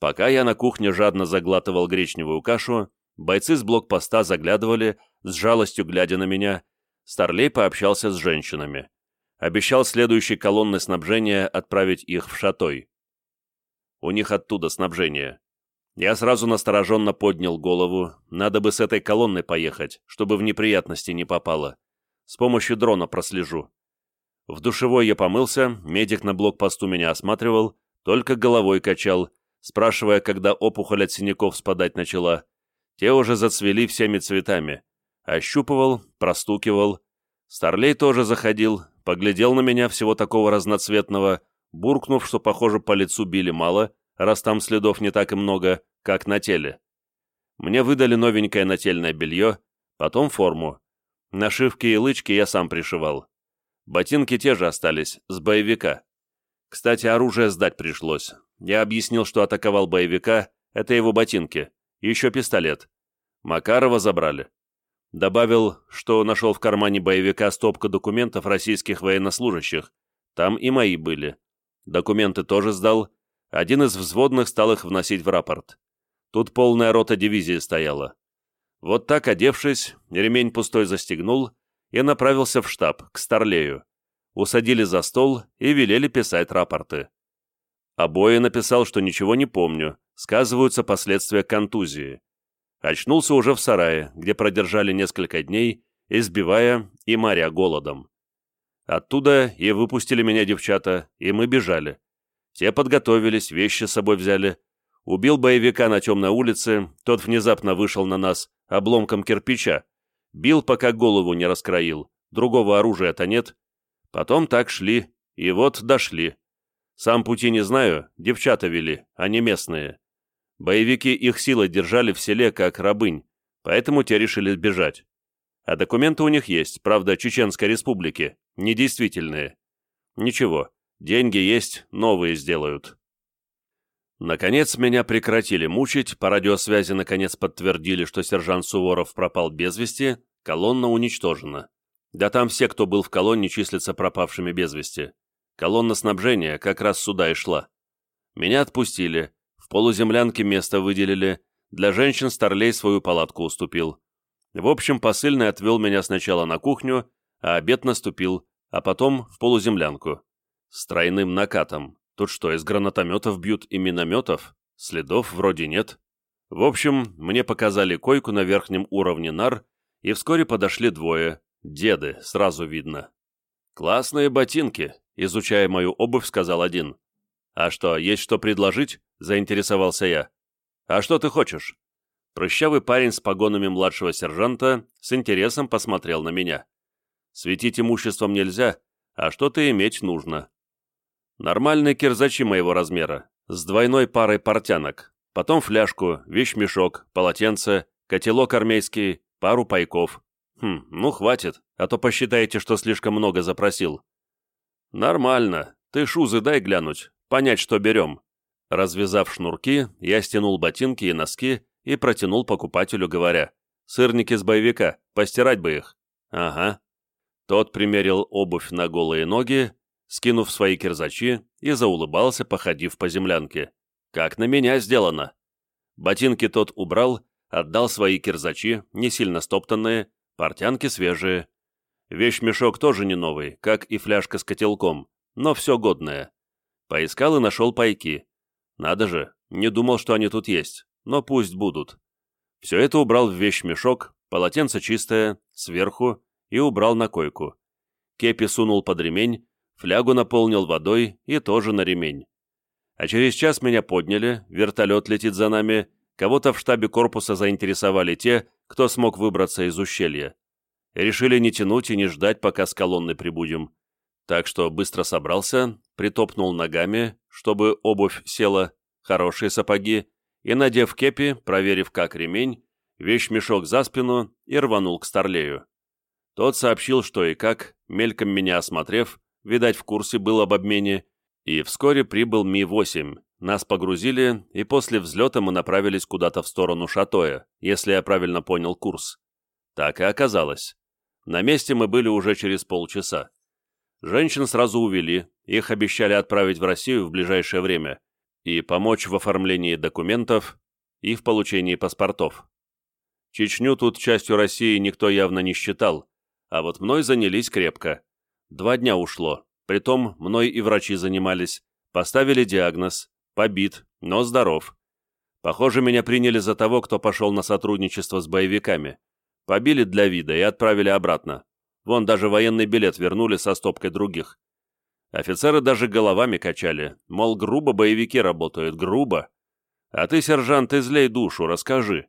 Пока я на кухне жадно заглатывал гречневую кашу, бойцы с блокпоста заглядывали, с жалостью глядя на меня, Старлей пообщался с женщинами. Обещал следующей колонны снабжения отправить их в Шатой. У них оттуда снабжение. Я сразу настороженно поднял голову, надо бы с этой колонной поехать, чтобы в неприятности не попало. С помощью дрона прослежу. В душевой я помылся, медик на блокпосту меня осматривал, только головой качал, спрашивая, когда опухоль от синяков спадать начала. Те уже зацвели всеми цветами. Ощупывал, простукивал. Старлей тоже заходил, поглядел на меня всего такого разноцветного, буркнув, что, похоже, по лицу били мало, раз там следов не так и много, как на теле. Мне выдали новенькое нательное белье, потом форму. Нашивки и лычки я сам пришивал. Ботинки те же остались, с боевика. Кстати, оружие сдать пришлось. Я объяснил, что атаковал боевика, это его ботинки, еще пистолет. Макарова забрали. Добавил, что нашел в кармане боевика стопку документов российских военнослужащих. Там и мои были. Документы тоже сдал. Один из взводных стал их вносить в рапорт. Тут полная рота дивизии стояла. Вот так, одевшись, ремень пустой застегнул и направился в штаб, к Старлею. Усадили за стол и велели писать рапорты. Обои написал, что ничего не помню, сказываются последствия контузии. Очнулся уже в сарае, где продержали несколько дней, избивая и моря голодом. Оттуда и выпустили меня девчата, и мы бежали. Те подготовились, вещи с собой взяли. Убил боевика на темной улице, тот внезапно вышел на нас обломком кирпича. Бил, пока голову не раскроил, другого оружия-то нет. Потом так шли, и вот дошли. Сам пути не знаю, девчата вели, они местные. Боевики их силой держали в селе как рабынь, поэтому те решили сбежать. А документы у них есть, правда, Чеченской республики, недействительные. Ничего, деньги есть, новые сделают. Наконец меня прекратили мучить, по радиосвязи наконец подтвердили, что сержант Суворов пропал без вести, колонна уничтожена. Да там все, кто был в колонне, числятся пропавшими без вести. Колонна снабжения как раз сюда и шла. Меня отпустили, в полуземлянке место выделили, для женщин Старлей свою палатку уступил. В общем, посыльный отвел меня сначала на кухню, а обед наступил, а потом в полуземлянку. С тройным накатом. Тут что, из гранатометов бьют и минометов? Следов вроде нет. В общем, мне показали койку на верхнем уровне нар, и вскоре подошли двое, деды, сразу видно. «Классные ботинки», изучая мою обувь, сказал один. «А что, есть что предложить?» – заинтересовался я. «А что ты хочешь?» Прыщавый парень с погонами младшего сержанта с интересом посмотрел на меня. «Светить имуществом нельзя, а что-то иметь нужно». Нормальные кирзачи моего размера, с двойной парой портянок, потом фляжку, вещмешок, полотенце, котелок армейский, пару пайков. Хм, ну хватит, а то посчитаете, что слишком много запросил. «Нормально. Ты шузы дай глянуть, понять, что берем». Развязав шнурки, я стянул ботинки и носки и протянул покупателю, говоря, «Сырники с боевика, постирать бы их». «Ага». Тот примерил обувь на голые ноги, скинув свои кирзачи, и заулыбался, походив по землянке. «Как на меня сделано!» Ботинки тот убрал, отдал свои кирзачи, не сильно стоптанные, портянки свежие, Вещмешок тоже не новый, как и фляжка с котелком, но все годное. Поискал и нашел пайки. Надо же, не думал, что они тут есть, но пусть будут. Все это убрал в вещмешок, полотенце чистое, сверху, и убрал на койку. Кепи сунул под ремень, флягу наполнил водой и тоже на ремень. А через час меня подняли, вертолет летит за нами, кого-то в штабе корпуса заинтересовали те, кто смог выбраться из ущелья. Решили не тянуть и не ждать, пока с колонны прибудем. Так что быстро собрался, притопнул ногами, чтобы обувь села, хорошие сапоги, и, надев кепи, проверив как ремень, вещмешок за спину и рванул к Старлею. Тот сообщил, что и как, мельком меня осмотрев, видать, в курсе был об обмене, и вскоре прибыл Ми-8. Нас погрузили, и после взлета мы направились куда-то в сторону Шатоя, если я правильно понял курс. Так и оказалось. На месте мы были уже через полчаса. Женщин сразу увели, их обещали отправить в Россию в ближайшее время. и помочь в оформлении документов и в получении паспортов. Чечню тут частью России никто явно не считал, а вот мной занялись крепко. Два дня ушло, притом мной и врачи занимались, поставили диагноз, побит, но здоров. Похоже, меня приняли за того, кто пошел на сотрудничество с боевиками. Побили для вида и отправили обратно. Вон даже военный билет вернули со стопкой других. Офицеры даже головами качали, мол, грубо боевики работают, грубо. А ты, сержант, излей душу, расскажи.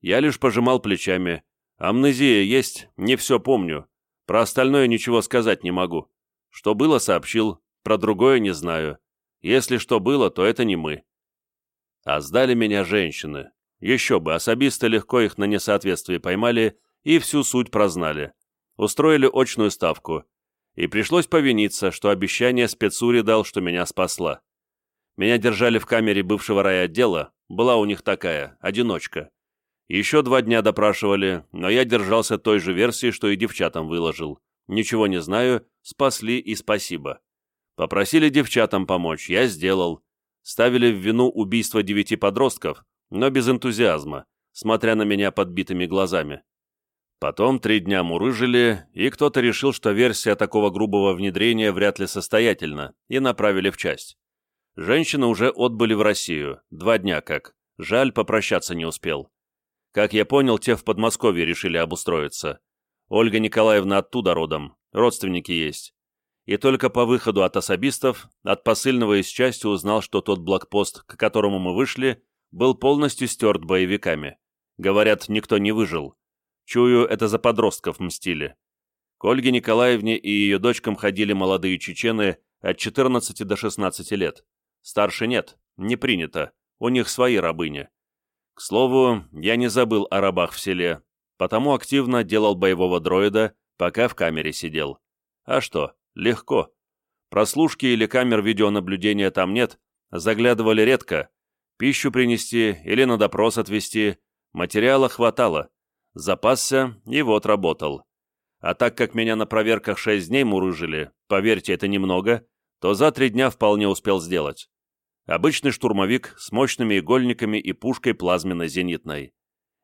Я лишь пожимал плечами. Амнезия есть, не все помню. Про остальное ничего сказать не могу. Что было, сообщил, про другое не знаю. Если что было, то это не мы. А сдали меня женщины. Еще бы, особисты легко их на несоответствие поймали и всю суть прознали. Устроили очную ставку. И пришлось повиниться, что обещание спецури дал, что меня спасла. Меня держали в камере бывшего райотдела, была у них такая, одиночка. Еще два дня допрашивали, но я держался той же версии, что и девчатам выложил. Ничего не знаю, спасли и спасибо. Попросили девчатам помочь, я сделал. Ставили в вину убийство девяти подростков, но без энтузиазма, смотря на меня подбитыми глазами. Потом три дня мурыжили, и кто-то решил, что версия такого грубого внедрения вряд ли состоятельна, и направили в часть. Женщины уже отбыли в Россию, два дня как. Жаль, попрощаться не успел. Как я понял, те в Подмосковье решили обустроиться. Ольга Николаевна оттуда родом, родственники есть. И только по выходу от особистов, от посыльного из части узнал, что тот блокпост, к которому мы вышли, был полностью стерт боевиками. Говорят, никто не выжил. Чую, это за подростков мстили. К Ольге Николаевне и ее дочкам ходили молодые чечены от 14 до 16 лет. Старше нет, не принято, у них свои рабыни. К слову, я не забыл о рабах в селе, потому активно делал боевого дроида, пока в камере сидел. А что, легко. Прослушки или камер видеонаблюдения там нет, заглядывали редко. Пищу принести или на допрос отвезти, материала хватало. Запасся и вот работал. А так как меня на проверках шесть дней мурыжили, поверьте, это немного, то за три дня вполне успел сделать. Обычный штурмовик с мощными игольниками и пушкой плазменно-зенитной.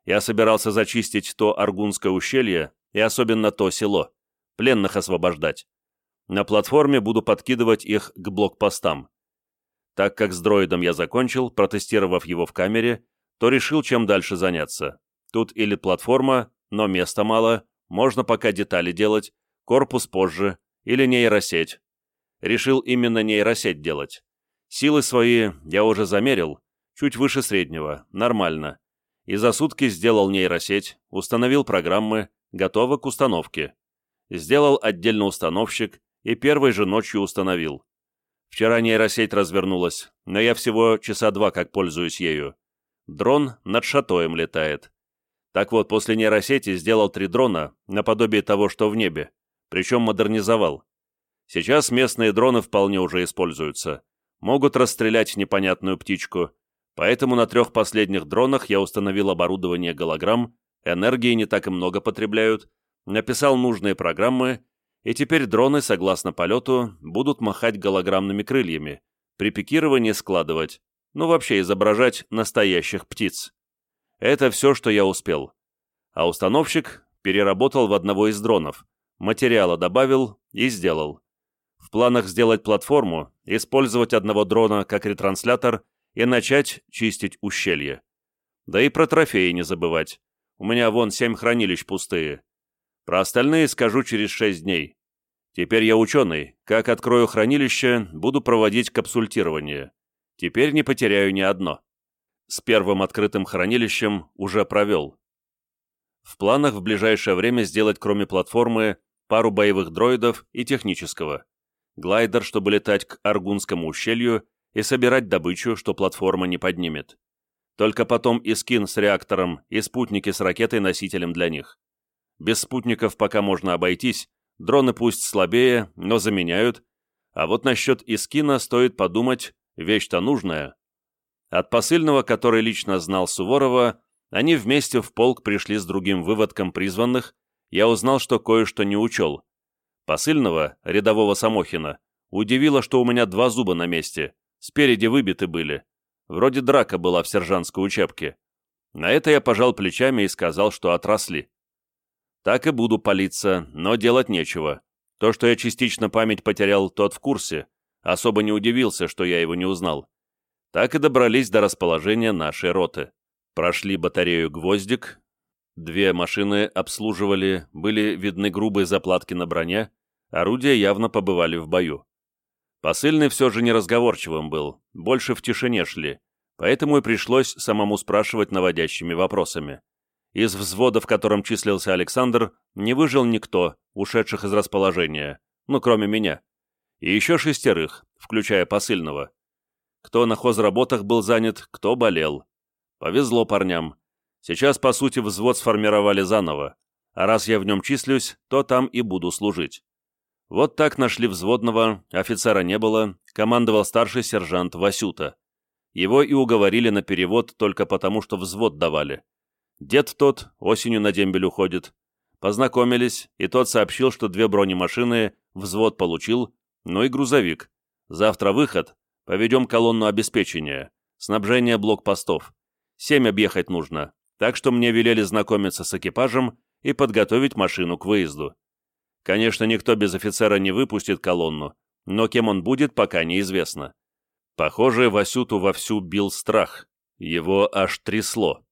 Я собирался зачистить то Аргунское ущелье и особенно то село, пленных освобождать. На платформе буду подкидывать их к блокпостам. Так как с дроидом я закончил, протестировав его в камере, то решил, чем дальше заняться. Тут или платформа, но места мало, можно пока детали делать, корпус позже, или нейросеть. Решил именно нейросеть делать. Силы свои я уже замерил, чуть выше среднего, нормально. И за сутки сделал нейросеть, установил программы, готово к установке. Сделал отдельно установщик и первой же ночью установил. Вчера нейросеть развернулась, но я всего часа два как пользуюсь ею. Дрон над шатоем летает. Так вот, после нейросети сделал три дрона, наподобие того, что в небе, причем модернизовал. Сейчас местные дроны вполне уже используются. Могут расстрелять непонятную птичку, поэтому на трех последних дронах я установил оборудование голограмм, энергии не так и много потребляют, написал нужные программы, и теперь дроны, согласно полету, будут махать голограммными крыльями, при пикировании складывать, ну вообще изображать настоящих птиц. Это все, что я успел. А установщик переработал в одного из дронов, материала добавил и сделал. В планах сделать платформу, использовать одного дрона как ретранслятор и начать чистить ущелье. Да и про трофеи не забывать. У меня вон семь хранилищ пустые. Про остальные скажу через шесть дней. Теперь я ученый. Как открою хранилище, буду проводить капсультирование. Теперь не потеряю ни одно с первым открытым хранилищем уже провел. В планах в ближайшее время сделать кроме платформы пару боевых дроидов и технического. Глайдер, чтобы летать к Аргунскому ущелью и собирать добычу, что платформа не поднимет. Только потом и скин с реактором, и спутники с ракетой-носителем для них. Без спутников пока можно обойтись, дроны пусть слабее, но заменяют, а вот насчет Искина стоит подумать, вещь-то нужная. От посыльного, который лично знал Суворова, они вместе в полк пришли с другим выводком призванных, я узнал, что кое-что не учел. Посыльного, рядового Самохина, удивило, что у меня два зуба на месте, Спереди выбиты были. Вроде драка была в сержантской учебке. На это я пожал плечами и сказал, что отросли. Так и буду палиться, но делать нечего. То, что я частично память потерял, тот в курсе. Особо не удивился, что я его не узнал. Так и добрались до расположения нашей роты. Прошли батарею «Гвоздик». Две машины обслуживали, были видны грубые заплатки на броне, орудия явно побывали в бою. Посыльный все же неразговорчивым был, больше в тишине шли, поэтому и пришлось самому спрашивать наводящими вопросами. Из взвода, в котором числился Александр, не выжил никто, ушедших из расположения, ну, кроме меня. И еще шестерых, включая посыльного. Кто на хозработах был занят, кто болел. Повезло парням. Сейчас, по сути, взвод сформировали заново, а раз я в нем числюсь, то там и буду служить. Вот так нашли взводного, офицера не было, командовал старший сержант Васюта. Его и уговорили на перевод только потому, что взвод давали. Дед тот осенью на дембель уходит. Познакомились, и тот сообщил, что две бронемашины взвод получил, ну и грузовик. Завтра выход, поведем колонну обеспечения, снабжение блокпостов. Семь объехать нужно, так что мне велели знакомиться с экипажем и подготовить машину к выезду. Конечно, никто без офицера не выпустит колонну, но кем он будет, пока неизвестно. Похоже, Васюту вовсю бил страх. Его аж трясло.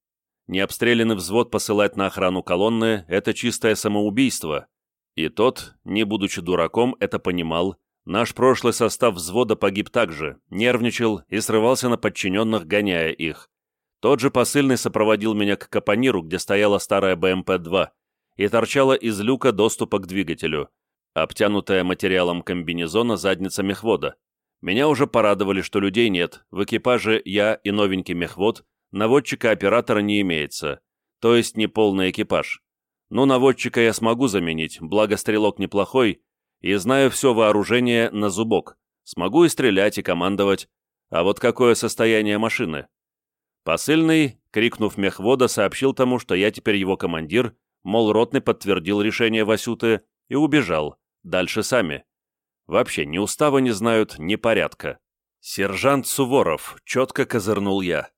Необстрелянный взвод посылать на охрану колонны – это чистое самоубийство. И тот, не будучи дураком, это понимал. Наш прошлый состав взвода погиб также, нервничал и срывался на подчиненных, гоняя их. Тот же посыльный сопроводил меня к капониру, где стояла старая БМП-2, и торчала из люка доступа к двигателю, обтянутая материалом комбинезона задница мехвода. Меня уже порадовали, что людей нет, в экипаже я и новенький мехвод, наводчика-оператора не имеется, то есть не полный экипаж. Но наводчика я смогу заменить, благо стрелок неплохой, и знаю все вооружение на зубок, смогу и стрелять, и командовать. А вот какое состояние машины? Посыльный, крикнув мехвода, сообщил тому, что я теперь его командир, Мол, Ротный подтвердил решение Васюты и убежал. Дальше сами. Вообще ни устава не знают, ни порядка. «Сержант Суворов», — четко козырнул я.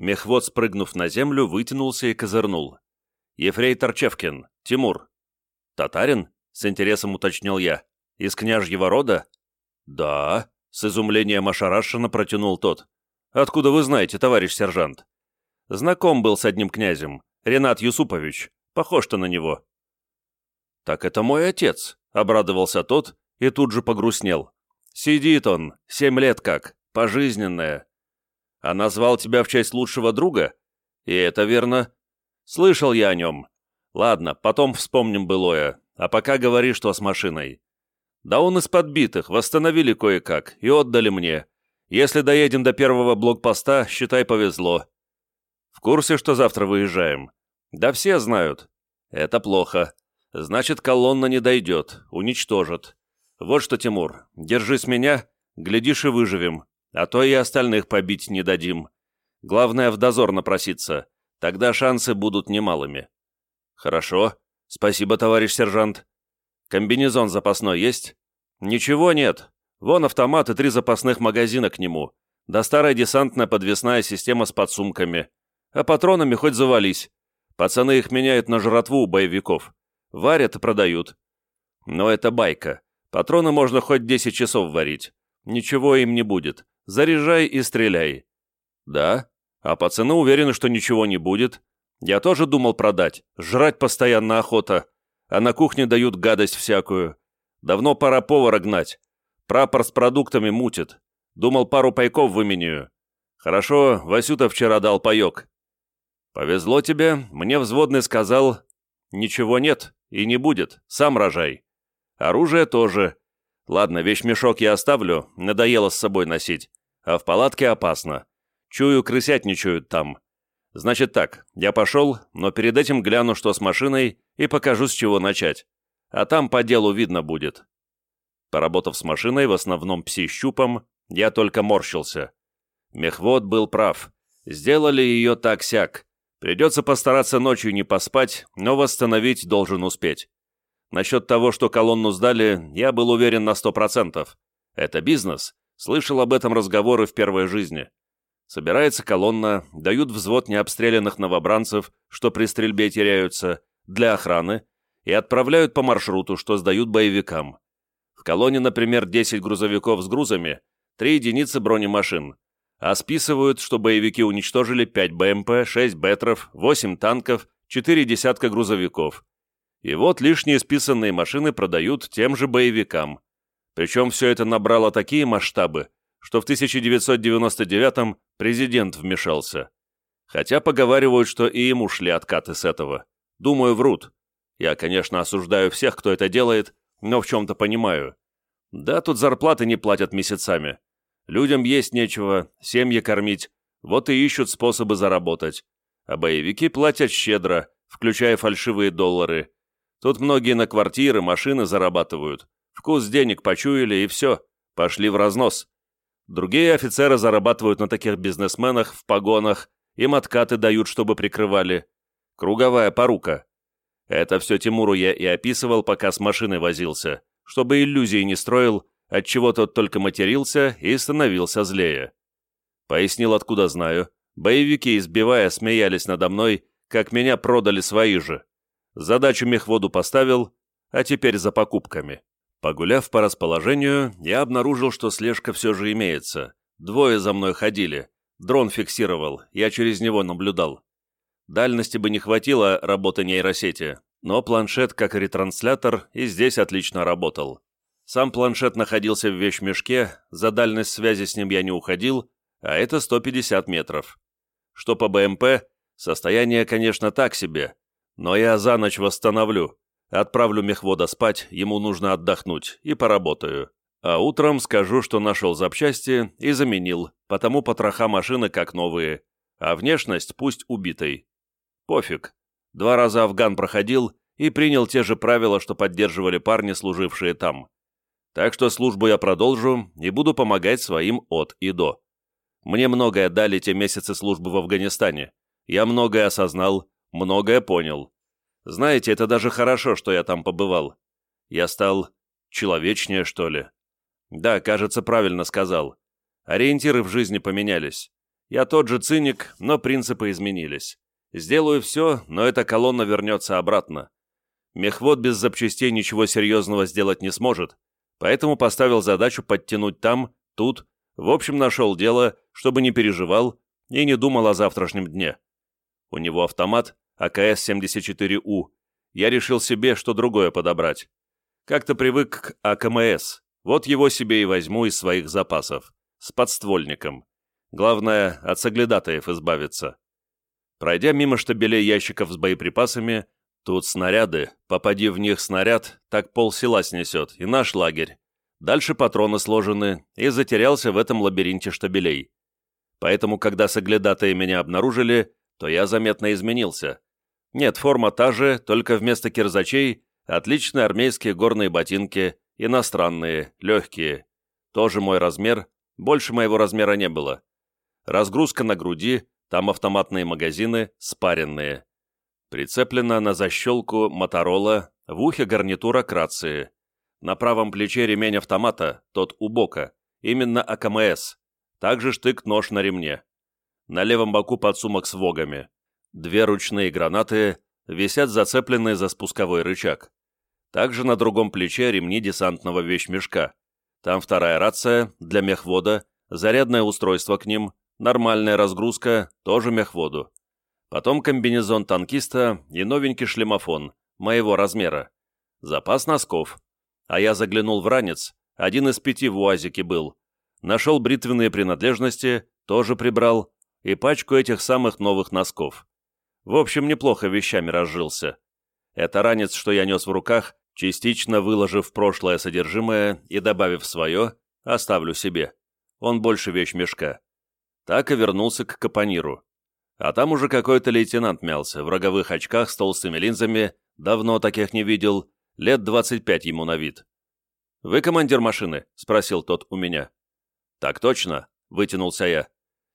Мехвод, спрыгнув на землю, вытянулся и козырнул. «Ефрейтор Чевкин, Тимур». «Татарин?» — с интересом уточнил я. «Из княжьего рода?» «Да», — с изумлением ошарашенно протянул тот. «Откуда вы знаете, товарищ сержант?» «Знаком был с одним князем, Ренат Юсупович. Похож-то на него». «Так это мой отец», — обрадовался тот и тут же погрустнел. «Сидит он, семь лет как, пожизненное. А назвал тебя в честь лучшего друга? И это верно. Слышал я о нем. Ладно, потом вспомним былое, а пока говори, что с машиной. Да он из подбитых, восстановили кое-как и отдали мне. Если доедем до первого блокпоста, считай, повезло. В курсе, что завтра выезжаем? Да все знают. Это плохо. Значит, колонна не дойдет, уничтожат. Вот что, Тимур, держись меня, глядишь и выживем, а то и остальных побить не дадим. Главное, в дозор напроситься, тогда шансы будут немалыми. Хорошо. Спасибо, товарищ сержант. Комбинезон запасной есть? Ничего нет. Вон автомат и три запасных магазина к нему. Да старая десантная подвесная система с подсумками. А патронами хоть завались. Пацаны их меняют на жратву у боевиков. Варят и продают. Но это байка. Патроны можно хоть 10 часов варить. Ничего им не будет. Заряжай и стреляй. Да, а пацаны уверены, что ничего не будет. Я тоже думал продать. Жрать постоянно охота. А на кухне дают гадость всякую. Давно пора повара гнать. Прапор с продуктами мутит. Думал, пару пайков выменю. Хорошо, Васюта вчера дал паек. «Повезло тебе, мне взводный сказал, ничего нет и не будет, сам рожай. Оружие тоже. Ладно, вещмешок я оставлю, надоело с собой носить, а в палатке опасно. Чую, крысятничают там. Значит так, я пошел, но перед этим гляну, что с машиной, и покажу, с чего начать. А там по делу видно будет». Поработав с машиной, в основном пси-щупом, я только морщился. Мехвод был прав. Сделали ее так-сяк. Придется постараться ночью не поспать, но восстановить должен успеть. Насчет того, что колонну сдали, я был уверен на сто процентов. Это бизнес. Слышал об этом разговоры в первой жизни. Собирается колонна, дают взвод необстрелянных новобранцев, что при стрельбе теряются, для охраны, и отправляют по маршруту, что сдают боевикам. В колонне, например, 10 грузовиков с грузами, 3 единицы бронемашин, а списывают, что боевики уничтожили 5 БМП, 6 Бетров, 8 танков, 4 десятка грузовиков. И вот лишние списанные машины продают тем же боевикам. Причем все это набрало такие масштабы, что в 1999-м президент вмешался. Хотя поговаривают, что и ему шли откаты с этого. Думаю, врут. Я, конечно, осуждаю всех, кто это делает, но в чем-то понимаю. Да, тут зарплаты не платят месяцами. Людям есть нечего, семьи кормить, вот и ищут способы заработать. А боевики платят щедро, включая фальшивые доллары. Тут многие на квартиры, машины зарабатывают. Вкус денег почуяли, и все, пошли в разнос. Другие офицеры зарабатывают на таких бизнесменах в погонах, им откаты дают, чтобы прикрывали. Круговая порука. Это все Тимуру я и описывал, пока с машиной возился, чтобы иллюзий не строил, отчего тот только матерился и становился злее. Пояснил, откуда знаю. Боевики, избивая, смеялись надо мной, как меня продали свои же. Задачу мехводу поставил, а теперь за покупками. Погуляв по расположению, я обнаружил, что слежка все же имеется. Двое за мной ходили. Дрон фиксировал, я через него наблюдал. Дальности бы не хватило работы нейросети, но планшет как ретранслятор и здесь отлично работал. Сам планшет находился в вещмешке, за дальность связи с ним я не уходил, а это 150 метров. Что по БМП, состояние, конечно, так себе, но я за ночь восстановлю. Отправлю мехвода спать, ему нужно отдохнуть, и поработаю. А утром скажу, что нашел запчасти и заменил, потому потроха машины как новые, а внешность пусть убитой. Пофиг. Два раза Афган проходил и принял те же правила, что поддерживали парни, служившие там. Так что службу я продолжу и буду помогать своим от и до. Мне многое дали те месяцы службы в Афганистане. Я многое осознал, многое понял. Знаете, это даже хорошо, что я там побывал. Я стал человечнее, что ли. Да, кажется, правильно сказал. Ориентиры в жизни поменялись. Я тот же циник, но принципы изменились. Сделаю все, но эта колонна вернется обратно. Мехвод без запчастей ничего серьезного сделать не сможет, поэтому поставил задачу подтянуть там, тут, в общем, нашел дело, чтобы не переживал и не думал о завтрашнем дне. У него автомат АКС-74У. Я решил себе, что другое подобрать. Как-то привык к АКМС. Вот его себе и возьму из своих запасов. С подствольником. Главное, от соглядатаев избавиться. Пройдя мимо штабелей ящиков с боеприпасами, тут снаряды, попади в них снаряд, так пол села снесет, и наш лагерь. Дальше патроны сложены, и затерялся в этом лабиринте штабелей. Поэтому, когда соглядатые меня обнаружили, то я заметно изменился. Нет, форма та же, только вместо кирзачей отличные армейские горные ботинки, иностранные, легкие. Тоже мой размер, больше моего размера не было. Разгрузка на груди, там автоматные магазины, спаренные. Прицеплена на защелку Моторола, в ухе гарнитура к рации. На правом плече ремень автомата, тот у бока, именно АКМС. Также штык-нож на ремне. На левом боку подсумок с вогами. Две ручные гранаты висят зацепленные за спусковой рычаг. Также на другом плече ремни десантного вещмешка. Там вторая рация для мехвода, зарядное устройство к ним, Нормальная разгрузка, тоже мехводу. Потом комбинезон танкиста и новенький шлемофон, моего размера. Запас носков. А я заглянул в ранец, один из пяти в УАЗике был. Нашел бритвенные принадлежности, тоже прибрал, и пачку этих самых новых носков. В общем, неплохо вещами разжился. Это ранец, что я нес в руках, частично выложив прошлое содержимое и добавив свое, оставлю себе. Он больше вещь мешка так и вернулся к капониру. А там уже какой-то лейтенант мялся, в роговых очках с толстыми линзами, давно таких не видел, лет 25 ему на вид. «Вы командир машины?» — спросил тот у меня. «Так точно», — вытянулся я.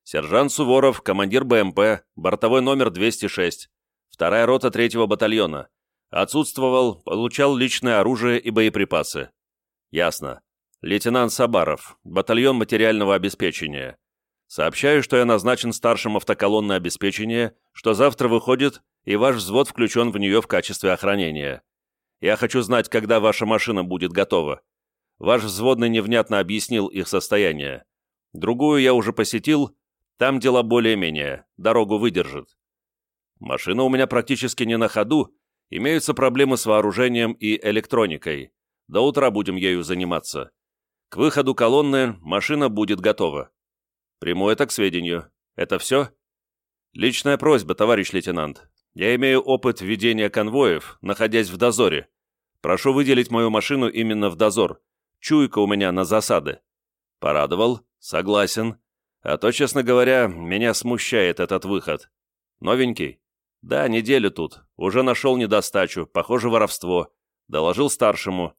«Сержант Суворов, командир БМП, бортовой номер 206, вторая рота третьего батальона. Отсутствовал, получал личное оружие и боеприпасы». «Ясно. Лейтенант Сабаров, батальон материального обеспечения. Сообщаю, что я назначен старшим автоколонны обеспечения, что завтра выходит, и ваш взвод включен в нее в качестве охранения. Я хочу знать, когда ваша машина будет готова. Ваш взводный невнятно объяснил их состояние. Другую я уже посетил, там дела более-менее, дорогу выдержит. Машина у меня практически не на ходу, имеются проблемы с вооружением и электроникой. До утра будем ею заниматься. К выходу колонны машина будет готова. Приму это к сведению. Это все? Личная просьба, товарищ лейтенант. Я имею опыт ведения конвоев, находясь в дозоре. Прошу выделить мою машину именно в дозор. Чуйка у меня на засады. Порадовал? Согласен. А то, честно говоря, меня смущает этот выход. Новенький? Да, неделю тут. Уже нашел недостачу, похоже, воровство. Доложил старшему.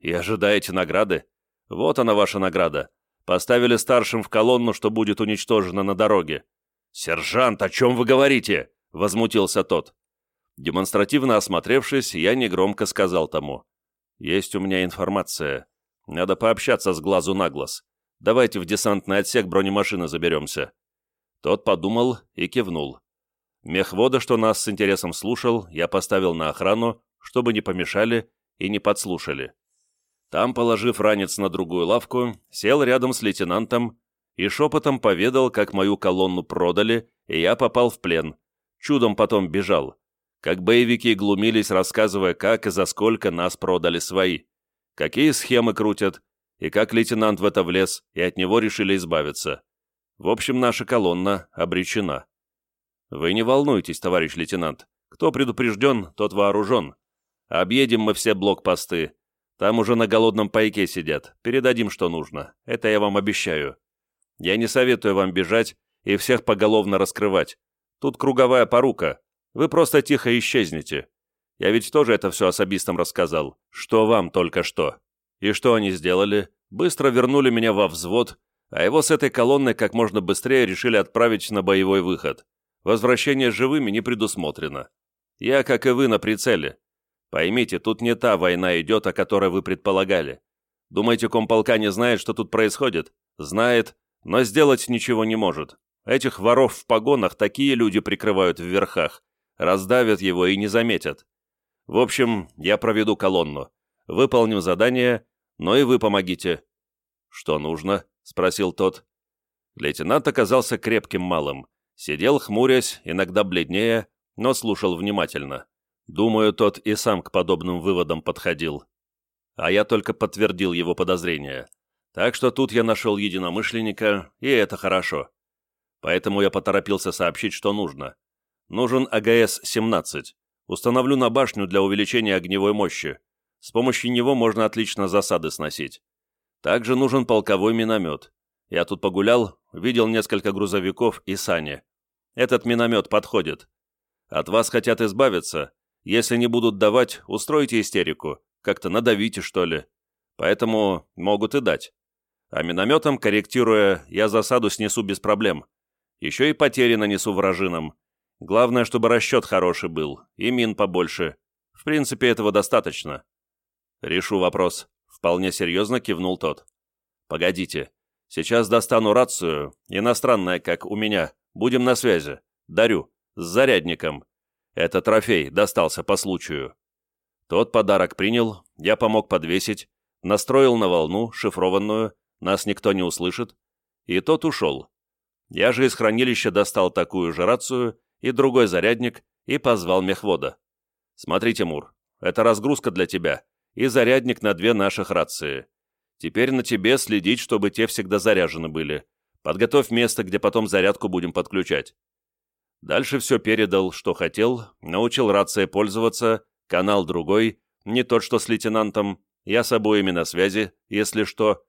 И ожидаете награды? Вот она ваша награда. Поставили старшим в колонну, что будет уничтожено на дороге. «Сержант, о чем вы говорите?» — возмутился тот. Демонстративно осмотревшись, я негромко сказал тому. «Есть у меня информация. Надо пообщаться с глазу на глаз. Давайте в десантный отсек бронемашины заберемся». Тот подумал и кивнул. Мехвода, что нас с интересом слушал, я поставил на охрану, чтобы не помешали и не подслушали. Там, положив ранец на другую лавку, сел рядом с лейтенантом и шепотом поведал, как мою колонну продали, и я попал в плен. Чудом потом бежал. Как боевики глумились, рассказывая, как и за сколько нас продали свои. Какие схемы крутят, и как лейтенант в это влез, и от него решили избавиться. В общем, наша колонна обречена. Вы не волнуйтесь, товарищ лейтенант. Кто предупрежден, тот вооружен. Объедем мы все блокпосты, там уже на голодном пайке сидят. Передадим, что нужно. Это я вам обещаю. Я не советую вам бежать и всех поголовно раскрывать. Тут круговая порука. Вы просто тихо исчезнете. Я ведь тоже это все особистам рассказал. Что вам только что. И что они сделали? Быстро вернули меня во взвод, а его с этой колонной как можно быстрее решили отправить на боевой выход. Возвращение живыми не предусмотрено. Я, как и вы, на прицеле. Поймите, тут не та война идет, о которой вы предполагали. Думаете, комполка не знает, что тут происходит? Знает, но сделать ничего не может. Этих воров в погонах такие люди прикрывают в верхах. Раздавят его и не заметят. В общем, я проведу колонну. Выполню задание, но и вы помогите. Что нужно? Спросил тот. Лейтенант оказался крепким малым. Сидел, хмурясь, иногда бледнее, но слушал внимательно. Думаю, тот и сам к подобным выводам подходил. А я только подтвердил его подозрения. Так что тут я нашел единомышленника, и это хорошо. Поэтому я поторопился сообщить, что нужно. Нужен АГС-17. Установлю на башню для увеличения огневой мощи. С помощью него можно отлично засады сносить. Также нужен полковой миномет. Я тут погулял, видел несколько грузовиков и сани. Этот миномет подходит. От вас хотят избавиться, если не будут давать, устройте истерику, как-то надавите, что ли. Поэтому могут и дать. А минометом, корректируя, я засаду снесу без проблем. Еще и потери нанесу вражинам. Главное, чтобы расчет хороший был, и мин побольше. В принципе, этого достаточно. Решу вопрос. Вполне серьезно кивнул тот. Погодите. Сейчас достану рацию, иностранная, как у меня. Будем на связи. Дарю. С зарядником. Это трофей, достался по случаю. Тот подарок принял, я помог подвесить, настроил на волну, шифрованную, нас никто не услышит, и тот ушел. Я же из хранилища достал такую же рацию и другой зарядник и позвал мехвода. «Смотри, Тимур, это разгрузка для тебя и зарядник на две наших рации. Теперь на тебе следить, чтобы те всегда заряжены были. Подготовь место, где потом зарядку будем подключать. Дальше все передал, что хотел, научил рацией пользоваться, канал другой, не тот, что с лейтенантом, я с обоими на связи, если что.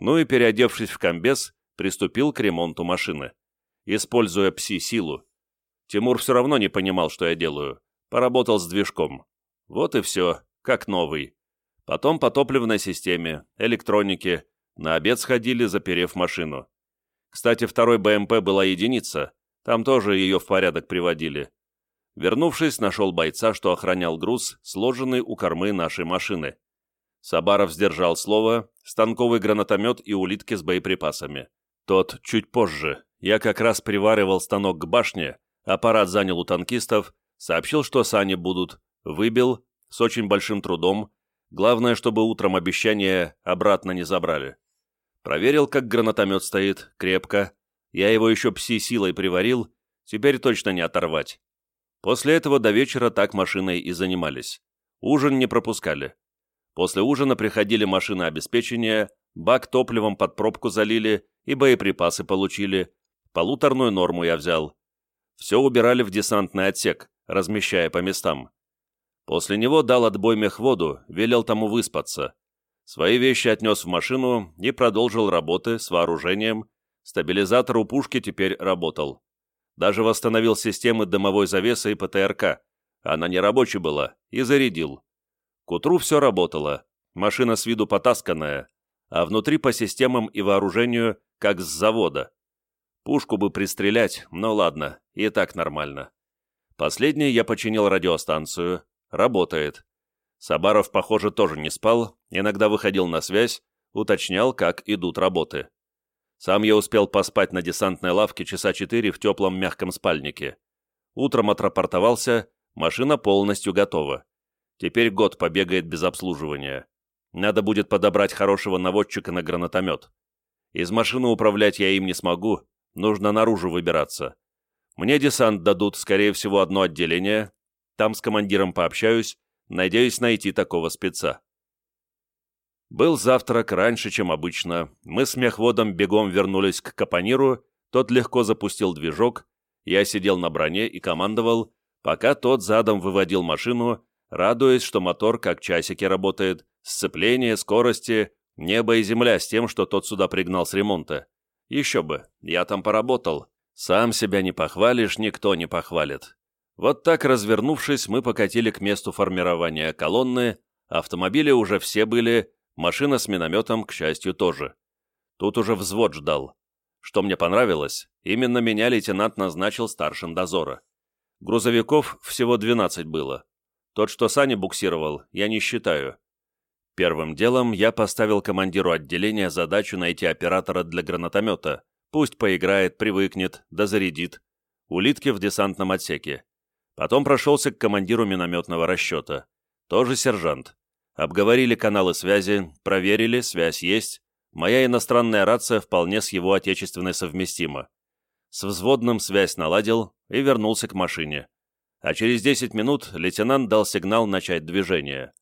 Ну и, переодевшись в комбез, приступил к ремонту машины, используя пси-силу. Тимур все равно не понимал, что я делаю. Поработал с движком. Вот и все, как новый. Потом по топливной системе, электронике. На обед сходили, заперев машину. Кстати, второй БМП была единица, там тоже ее в порядок приводили. Вернувшись, нашел бойца, что охранял груз, сложенный у кормы нашей машины. Сабаров сдержал слово, станковый гранатомет и улитки с боеприпасами. Тот чуть позже. Я как раз приваривал станок к башне, аппарат занял у танкистов, сообщил, что сани будут, выбил, с очень большим трудом, главное, чтобы утром обещание обратно не забрали. Проверил, как гранатомет стоит, крепко, я его еще пси-силой приварил, теперь точно не оторвать. После этого до вечера так машиной и занимались. Ужин не пропускали. После ужина приходили машины обеспечения, бак топливом под пробку залили и боеприпасы получили. Полуторную норму я взял. Все убирали в десантный отсек, размещая по местам. После него дал отбой мехводу, велел тому выспаться. Свои вещи отнес в машину и продолжил работы с вооружением. Стабилизатор у пушки теперь работал. Даже восстановил системы дымовой завесы и ПТРК. Она не рабочей была, и зарядил. К утру все работало, машина с виду потасканная, а внутри по системам и вооружению, как с завода. Пушку бы пристрелять, но ладно, и так нормально. Последний я починил радиостанцию. Работает. Сабаров, похоже, тоже не спал, иногда выходил на связь, уточнял, как идут работы. Сам я успел поспать на десантной лавке часа четыре в теплом мягком спальнике. Утром отрапортовался, машина полностью готова. Теперь год побегает без обслуживания. Надо будет подобрать хорошего наводчика на гранатомет. Из машины управлять я им не смогу, нужно наружу выбираться. Мне десант дадут, скорее всего, одно отделение. Там с командиром пообщаюсь, надеюсь найти такого спеца. Был завтрак раньше, чем обычно. Мы с мехводом бегом вернулись к капониру, тот легко запустил движок, я сидел на броне и командовал, пока тот задом выводил машину, радуясь, что мотор как часики работает, сцепление, скорости, небо и земля с тем, что тот сюда пригнал с ремонта. Еще бы, я там поработал. Сам себя не похвалишь, никто не похвалит. Вот так, развернувшись, мы покатили к месту формирования колонны, автомобили уже все были, машина с минометом, к счастью, тоже. Тут уже взвод ждал. Что мне понравилось, именно меня лейтенант назначил старшим дозора. Грузовиков всего 12 было. Тот, что Сани буксировал, я не считаю. Первым делом я поставил командиру отделения задачу найти оператора для гранатомета. Пусть поиграет, привыкнет, дозарядит. Улитки в десантном отсеке. Потом прошелся к командиру минометного расчета. Тоже сержант. Обговорили каналы связи, проверили, связь есть. Моя иностранная рация вполне с его отечественной совместима. С взводным связь наладил и вернулся к машине а через 10 минут лейтенант дал сигнал начать движение.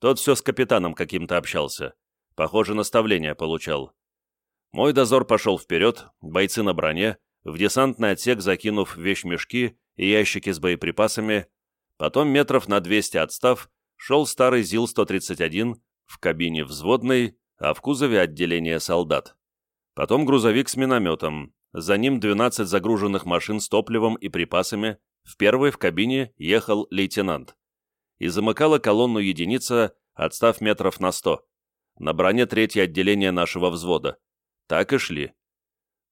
Тот все с капитаном каким-то общался. Похоже, наставления получал. Мой дозор пошел вперед, бойцы на броне, в десантный отсек закинув вещмешки и ящики с боеприпасами, потом метров на 200 отстав, шел старый ЗИЛ-131 в кабине взводной, а в кузове отделение солдат. Потом грузовик с минометом, за ним 12 загруженных машин с топливом и припасами, в первой в кабине ехал лейтенант. И замыкала колонну единица, отстав метров на сто. На броне третье отделение нашего взвода. Так и шли.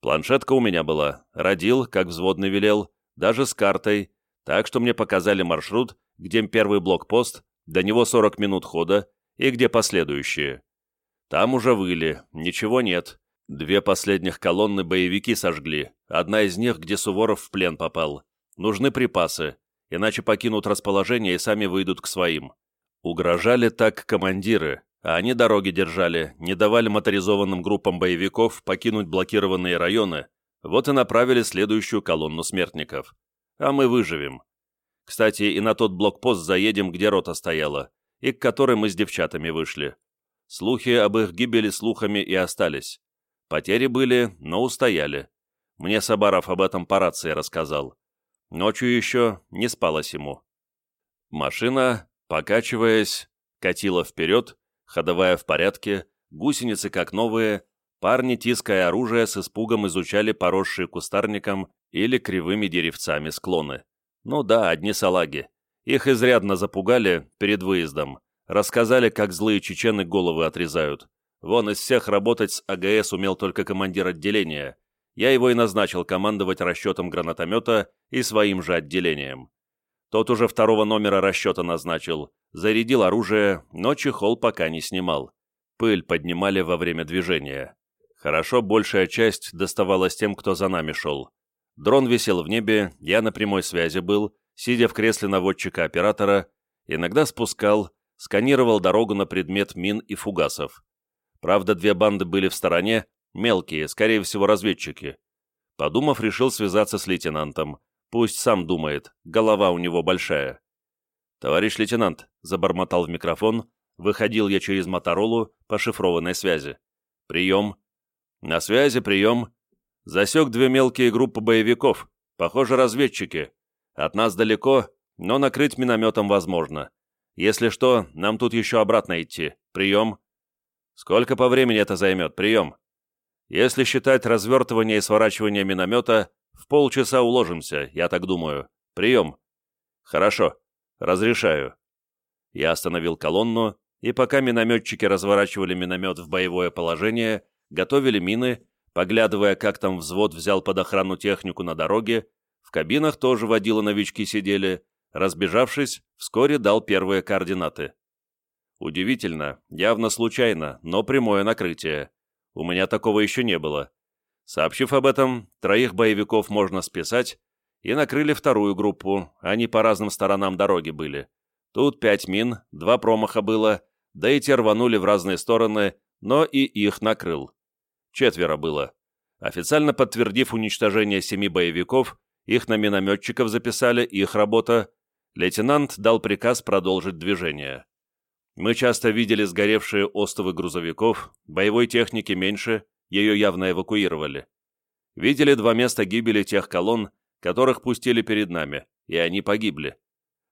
Планшетка у меня была. Родил, как взводный велел, даже с картой, так что мне показали маршрут, где первый блокпост, до него 40 минут хода, и где последующие. Там уже выли, ничего нет. Две последних колонны боевики сожгли, одна из них, где Суворов в плен попал. Нужны припасы, иначе покинут расположение и сами выйдут к своим. Угрожали так командиры, а они дороги держали, не давали моторизованным группам боевиков покинуть блокированные районы, вот и направили следующую колонну смертников. А мы выживем. Кстати, и на тот блокпост заедем, где рота стояла, и к которой мы с девчатами вышли. Слухи об их гибели слухами и остались. Потери были, но устояли. Мне Сабаров об этом по рации рассказал. Ночью еще не спалось ему. Машина, покачиваясь, катила вперед, ходовая в порядке, гусеницы как новые, парни, тиская оружие, с испугом изучали поросшие кустарником или кривыми деревцами склоны. Ну да, одни салаги. Их изрядно запугали перед выездом. Рассказали, как злые чечены головы отрезают. Вон из всех работать с АГС умел только командир отделения, я его и назначил командовать расчетом гранатомета и своим же отделением. Тот уже второго номера расчета назначил, зарядил оружие, но чехол пока не снимал. Пыль поднимали во время движения. Хорошо, большая часть доставалась тем, кто за нами шел. Дрон висел в небе, я на прямой связи был, сидя в кресле наводчика-оператора, иногда спускал, сканировал дорогу на предмет мин и фугасов. Правда, две банды были в стороне, мелкие, скорее всего, разведчики. Подумав, решил связаться с лейтенантом. Пусть сам думает, голова у него большая. «Товарищ лейтенант», — забормотал в микрофон, выходил я через Моторолу по шифрованной связи. «Прием». «На связи, прием». Засек две мелкие группы боевиков, похоже, разведчики. От нас далеко, но накрыть минометом возможно. Если что, нам тут еще обратно идти. Прием. Сколько по времени это займет? Прием. Если считать развертывание и сворачивание миномета, в полчаса уложимся, я так думаю. Прием. Хорошо. Разрешаю. Я остановил колонну, и пока минометчики разворачивали миномет в боевое положение, готовили мины, поглядывая, как там взвод взял под охрану технику на дороге, в кабинах тоже водила новички сидели, разбежавшись, вскоре дал первые координаты. Удивительно, явно случайно, но прямое накрытие. У меня такого еще не было. Сообщив об этом, троих боевиков можно списать, и накрыли вторую группу, они по разным сторонам дороги были. Тут пять мин, два промаха было, да и те рванули в разные стороны, но и их накрыл. Четверо было. Официально подтвердив уничтожение семи боевиков, их на минометчиков записали, их работа, лейтенант дал приказ продолжить движение. Мы часто видели сгоревшие остовы грузовиков, боевой техники меньше, ее явно эвакуировали. Видели два места гибели тех колонн, которых пустили перед нами, и они погибли.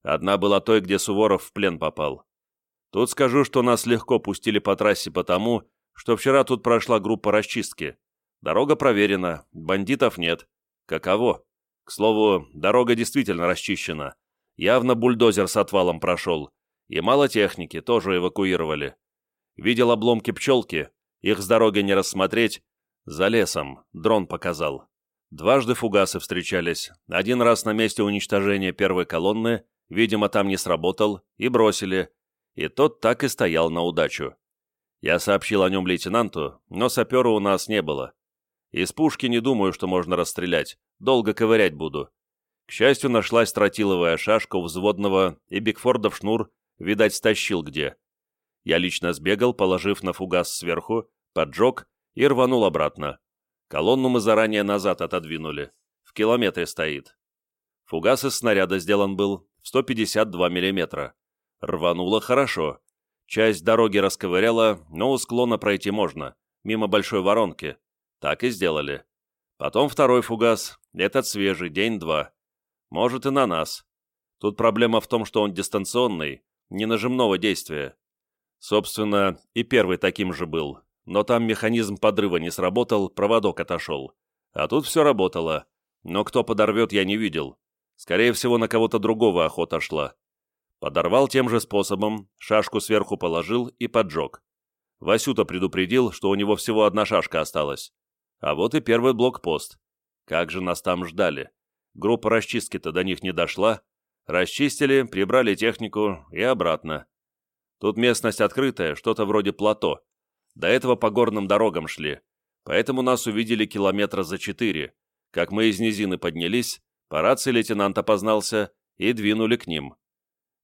Одна была той, где Суворов в плен попал. Тут скажу, что нас легко пустили по трассе потому, что вчера тут прошла группа расчистки. Дорога проверена, бандитов нет. Каково? К слову, дорога действительно расчищена. Явно бульдозер с отвалом прошел, и мало техники, тоже эвакуировали. Видел обломки пчелки, их с дороги не рассмотреть. За лесом, дрон показал. Дважды фугасы встречались, один раз на месте уничтожения первой колонны, видимо, там не сработал, и бросили, и тот так и стоял на удачу. Я сообщил о нем лейтенанту, но сапера у нас не было. Из пушки не думаю, что можно расстрелять, долго ковырять буду. К счастью, нашлась тротиловая шашка у взводного, и Бигфордов шнур Видать, стащил где. Я лично сбегал, положив на фугас сверху, поджег и рванул обратно. Колонну мы заранее назад отодвинули. В километре стоит. Фугас из снаряда сделан был в 152 мм. Рвануло хорошо. Часть дороги расковыряла, но у склона пройти можно, мимо большой воронки. Так и сделали. Потом второй фугас, этот свежий, день-два. Может и на нас. Тут проблема в том, что он дистанционный, ненажимного действия. Собственно, и первый таким же был, но там механизм подрыва не сработал, проводок отошел. А тут все работало, но кто подорвет, я не видел. Скорее всего, на кого-то другого охота шла. Подорвал тем же способом, шашку сверху положил и поджег. Васюта предупредил, что у него всего одна шашка осталась. А вот и первый блокпост. Как же нас там ждали. Группа расчистки-то до них не дошла, Расчистили, прибрали технику и обратно. Тут местность открытая, что-то вроде плато. До этого по горным дорогам шли, поэтому нас увидели километра за четыре. Как мы из низины поднялись, по рации лейтенант опознался и двинули к ним.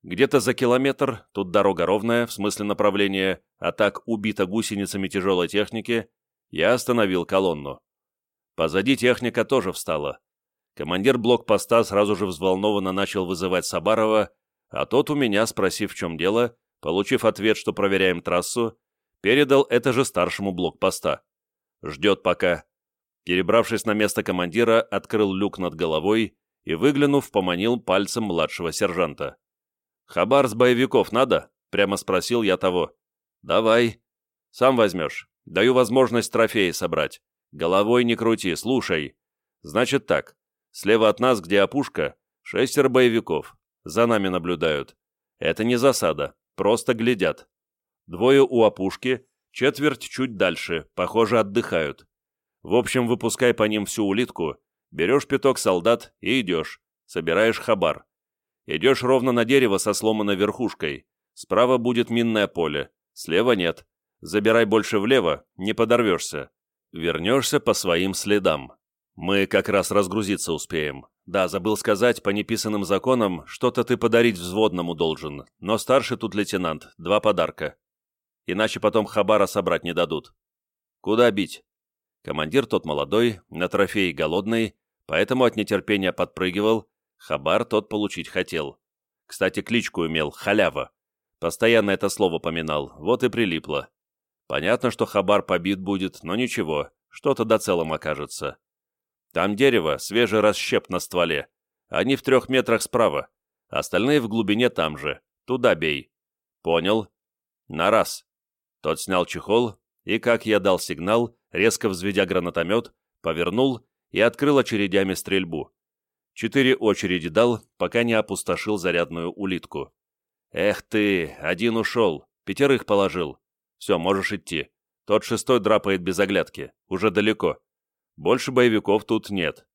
Где-то за километр, тут дорога ровная, в смысле направления, а так убита гусеницами тяжелой техники, я остановил колонну. Позади техника тоже встала. Командир блокпоста сразу же взволнованно начал вызывать Сабарова, а тот у меня, спросив, в чем дело, получив ответ, что проверяем трассу, передал это же старшему блокпоста. Ждет пока. Перебравшись на место командира, открыл люк над головой и, выглянув, поманил пальцем младшего сержанта. «Хабар с боевиков надо?» — прямо спросил я того. «Давай. Сам возьмешь. Даю возможность трофеи собрать. Головой не крути, слушай. Значит так. Слева от нас, где опушка, шестеро боевиков. За нами наблюдают. Это не засада, просто глядят. Двое у опушки, четверть чуть дальше, похоже, отдыхают. В общем, выпускай по ним всю улитку, берешь пяток солдат и идешь, собираешь хабар. Идешь ровно на дерево со сломанной верхушкой. Справа будет минное поле, слева нет. Забирай больше влево, не подорвешься. Вернешься по своим следам. Мы как раз разгрузиться успеем. Да, забыл сказать, по неписанным законам, что-то ты подарить взводному должен, но старший тут лейтенант, два подарка. Иначе потом хабара собрать не дадут. Куда бить? Командир тот молодой, на трофей голодный, поэтому от нетерпения подпрыгивал, хабар тот получить хотел. Кстати, кличку имел «Халява». Постоянно это слово поминал, вот и прилипло. Понятно, что хабар побит будет, но ничего, что-то до целом окажется. Там дерево, свежий расщеп на стволе. Они в трех метрах справа. Остальные в глубине там же. Туда бей. Понял? На раз. Тот снял чехол, и, как я дал сигнал, резко взведя гранатомет, повернул и открыл очередями стрельбу. Четыре очереди дал, пока не опустошил зарядную улитку. «Эх ты, один ушел, пятерых положил. Все, можешь идти. Тот шестой драпает без оглядки, уже далеко. Больше боевиков тут нет.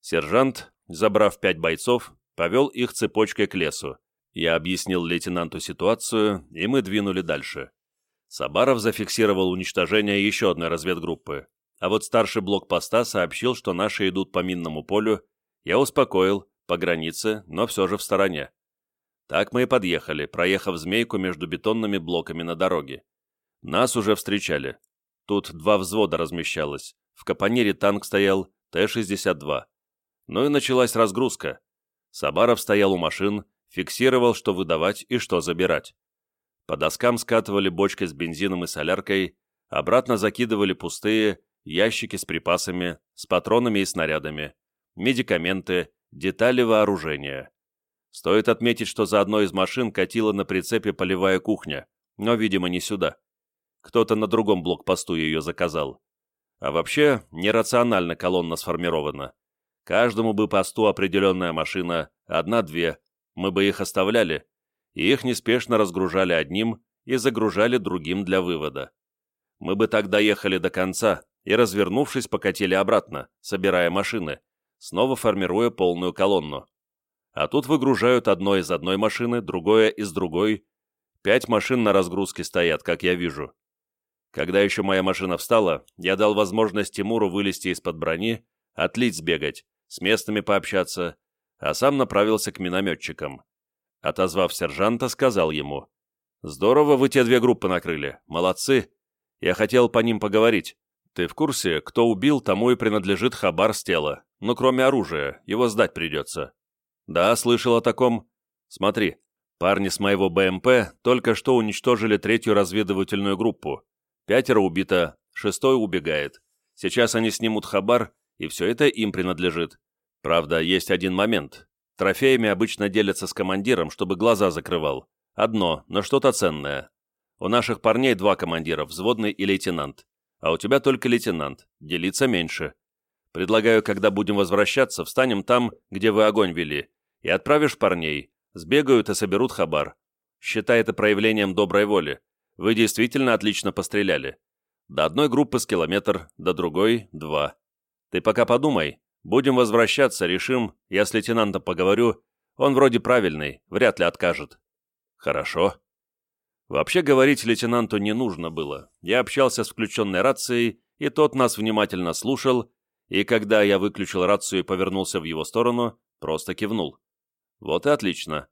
Сержант, забрав пять бойцов, повел их цепочкой к лесу. Я объяснил лейтенанту ситуацию, и мы двинули дальше. Сабаров зафиксировал уничтожение еще одной разведгруппы, а вот старший блокпоста сообщил, что наши идут по минному полю. Я успокоил, по границе, но все же в стороне. Так мы и подъехали, проехав змейку между бетонными блоками на дороге. Нас уже встречали. Тут два взвода размещалось. В Капонере танк стоял Т-62. Ну и началась разгрузка. Сабаров стоял у машин, фиксировал, что выдавать и что забирать. По доскам скатывали бочки с бензином и соляркой, обратно закидывали пустые ящики с припасами, с патронами и снарядами, медикаменты, детали вооружения. Стоит отметить, что за одной из машин катила на прицепе полевая кухня, но, видимо, не сюда. Кто-то на другом блокпосту ее заказал. А вообще, нерационально колонна сформирована. Каждому бы посту определенная машина, одна-две, мы бы их оставляли, и их неспешно разгружали одним и загружали другим для вывода. Мы бы так доехали до конца и, развернувшись, покатили обратно, собирая машины, снова формируя полную колонну. А тут выгружают одно из одной машины, другое из другой. Пять машин на разгрузке стоят, как я вижу. Когда еще моя машина встала, я дал возможность Тимуру вылезти из-под брони, отлить сбегать, с местными пообщаться, а сам направился к минометчикам. Отозвав сержанта, сказал ему, «Здорово вы те две группы накрыли, молодцы. Я хотел по ним поговорить. Ты в курсе, кто убил, тому и принадлежит хабар с тела, ну кроме оружия, его сдать придется». «Да, слышал о таком. Смотри, парни с моего БМП только что уничтожили третью разведывательную группу. Пятеро убито, шестой убегает. Сейчас они снимут хабар, и все это им принадлежит. Правда, есть один момент. Трофеями обычно делятся с командиром, чтобы глаза закрывал. Одно, но что-то ценное. У наших парней два командира, взводный и лейтенант. А у тебя только лейтенант. Делиться меньше. Предлагаю, когда будем возвращаться, встанем там, где вы огонь вели, и отправишь парней. Сбегают и соберут хабар. Считай это проявлением доброй воли. Вы действительно отлично постреляли. До одной группы с километр, до другой — два. Ты пока подумай. Будем возвращаться, решим. Я с лейтенантом поговорю. Он вроде правильный, вряд ли откажет. Хорошо. Вообще говорить лейтенанту не нужно было. Я общался с включенной рацией, и тот нас внимательно слушал, и когда я выключил рацию и повернулся в его сторону, просто кивнул. Вот и отлично.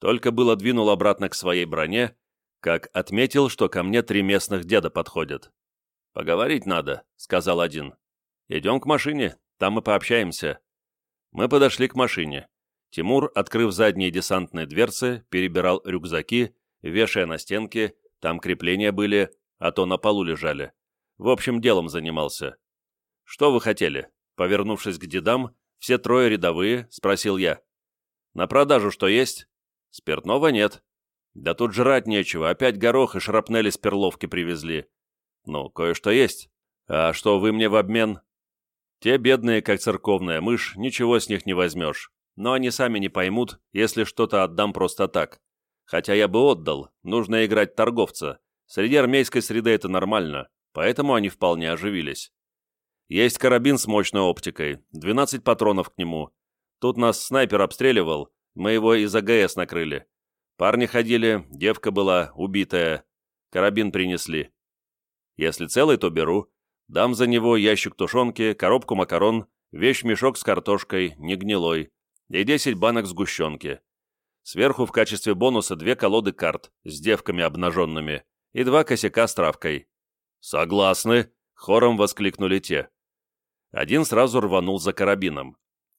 Только было двинул обратно к своей броне, как отметил, что ко мне три местных деда подходят. «Поговорить надо», — сказал один. «Идем к машине, там мы пообщаемся». Мы подошли к машине. Тимур, открыв задние десантные дверцы, перебирал рюкзаки, вешая на стенки, там крепления были, а то на полу лежали. В общем, делом занимался. «Что вы хотели?» Повернувшись к дедам, все трое рядовые, спросил я. «На продажу что есть?» «Спиртного нет», да тут жрать нечего, опять горох и шрапнели с перловки привезли. Ну, кое-что есть. А что вы мне в обмен? Те бедные, как церковная мышь, ничего с них не возьмешь. Но они сами не поймут, если что-то отдам просто так. Хотя я бы отдал, нужно играть торговца. Среди армейской среды это нормально, поэтому они вполне оживились. Есть карабин с мощной оптикой, 12 патронов к нему. Тут нас снайпер обстреливал, мы его из АГС накрыли. Парни ходили, девка была, убитая. Карабин принесли. Если целый, то беру. Дам за него ящик тушенки, коробку макарон, вещь-мешок с картошкой, не гнилой, и 10 банок сгущенки. Сверху в качестве бонуса две колоды карт с девками обнаженными и два косяка с травкой. «Согласны!» — хором воскликнули те. Один сразу рванул за карабином.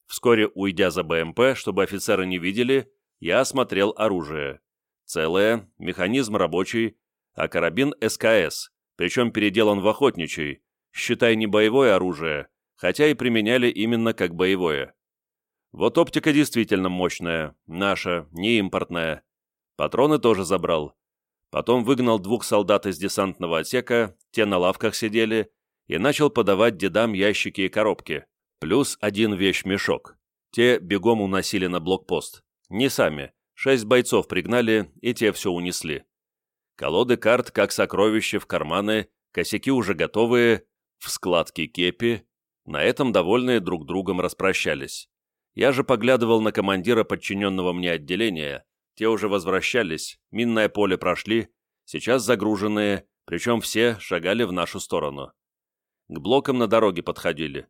Вскоре, уйдя за БМП, чтобы офицеры не видели, я осмотрел оружие. Целое, механизм рабочий, а карабин СКС, причем переделан в охотничий, считай не боевое оружие, хотя и применяли именно как боевое. Вот оптика действительно мощная, наша, не импортная. Патроны тоже забрал. Потом выгнал двух солдат из десантного отсека, те на лавках сидели, и начал подавать дедам ящики и коробки, плюс один вещмешок. Те бегом уносили на блокпост. Не сами, шесть бойцов пригнали, и те все унесли. Колоды карт, как сокровища, в карманы, косяки уже готовые, в складки кепи. На этом довольные друг другом распрощались. Я же поглядывал на командира подчиненного мне отделения, те уже возвращались, минное поле прошли, сейчас загруженные, причем все шагали в нашу сторону. К блокам на дороге подходили.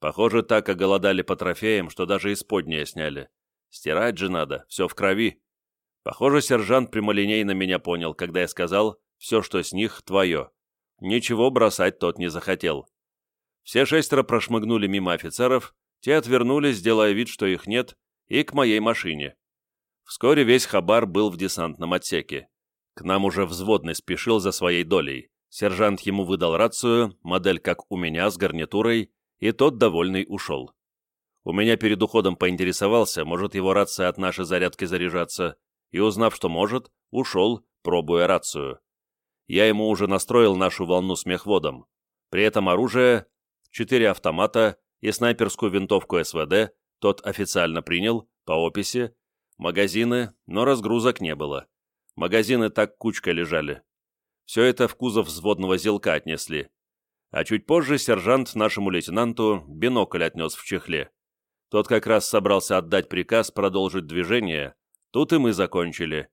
Похоже, так оголодали по трофеям, что даже исподнее сняли. Стирать же надо, все в крови. Похоже, сержант прямолинейно меня понял, когда я сказал, все, что с них, твое. Ничего бросать тот не захотел. Все шестеро прошмыгнули мимо офицеров, те отвернулись, делая вид, что их нет, и к моей машине. Вскоре весь хабар был в десантном отсеке. К нам уже взводный спешил за своей долей. Сержант ему выдал рацию, модель как у меня, с гарнитурой, и тот, довольный, ушел. У меня перед уходом поинтересовался, может его рация от нашей зарядки заряжаться, и, узнав, что может, ушел, пробуя рацию. Я ему уже настроил нашу волну с мехводом. При этом оружие, четыре автомата и снайперскую винтовку СВД тот официально принял, по описи, магазины, но разгрузок не было. Магазины так кучкой лежали. Все это в кузов взводного зелка отнесли. А чуть позже сержант нашему лейтенанту бинокль отнес в чехле. Тот как раз собрался отдать приказ продолжить движение, тут и мы закончили.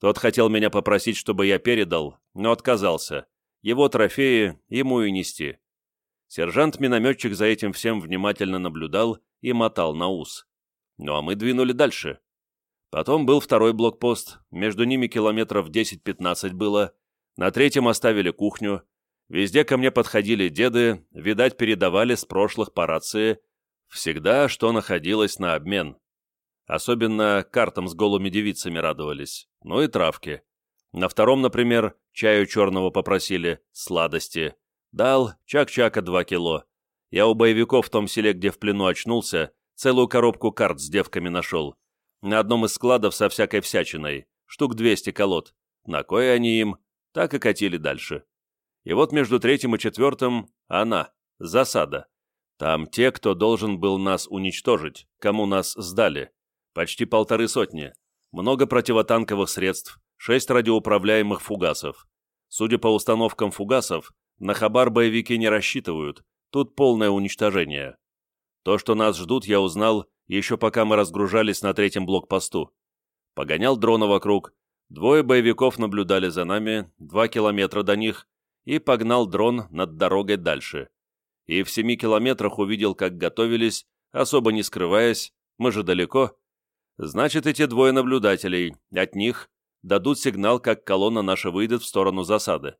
Тот хотел меня попросить, чтобы я передал, но отказался. Его трофеи ему и нести. Сержант-минометчик за этим всем внимательно наблюдал и мотал на ус. Ну а мы двинули дальше. Потом был второй блокпост, между ними километров 10-15 было. На третьем оставили кухню. Везде ко мне подходили деды, видать, передавали с прошлых по рации. Всегда, что находилось на обмен. Особенно картам с голыми девицами радовались. Ну и травки. На втором, например, чаю черного попросили, сладости. Дал чак-чака два кило. Я у боевиков в том селе, где в плену очнулся, целую коробку карт с девками нашел. На одном из складов со всякой всячиной. Штук 200 колод. На кое они им, так и катили дальше. И вот между третьим и четвертым она, засада. Там те, кто должен был нас уничтожить, кому нас сдали. Почти полторы сотни. Много противотанковых средств, шесть радиоуправляемых фугасов. Судя по установкам фугасов, на хабар боевики не рассчитывают, тут полное уничтожение. То, что нас ждут, я узнал, еще пока мы разгружались на третьем блокпосту. Погонял дрона вокруг, двое боевиков наблюдали за нами, два километра до них, и погнал дрон над дорогой дальше. И в семи километрах увидел, как готовились, особо не скрываясь, мы же далеко. Значит, эти двое наблюдателей, от них, дадут сигнал, как колонна наша выйдет в сторону засады.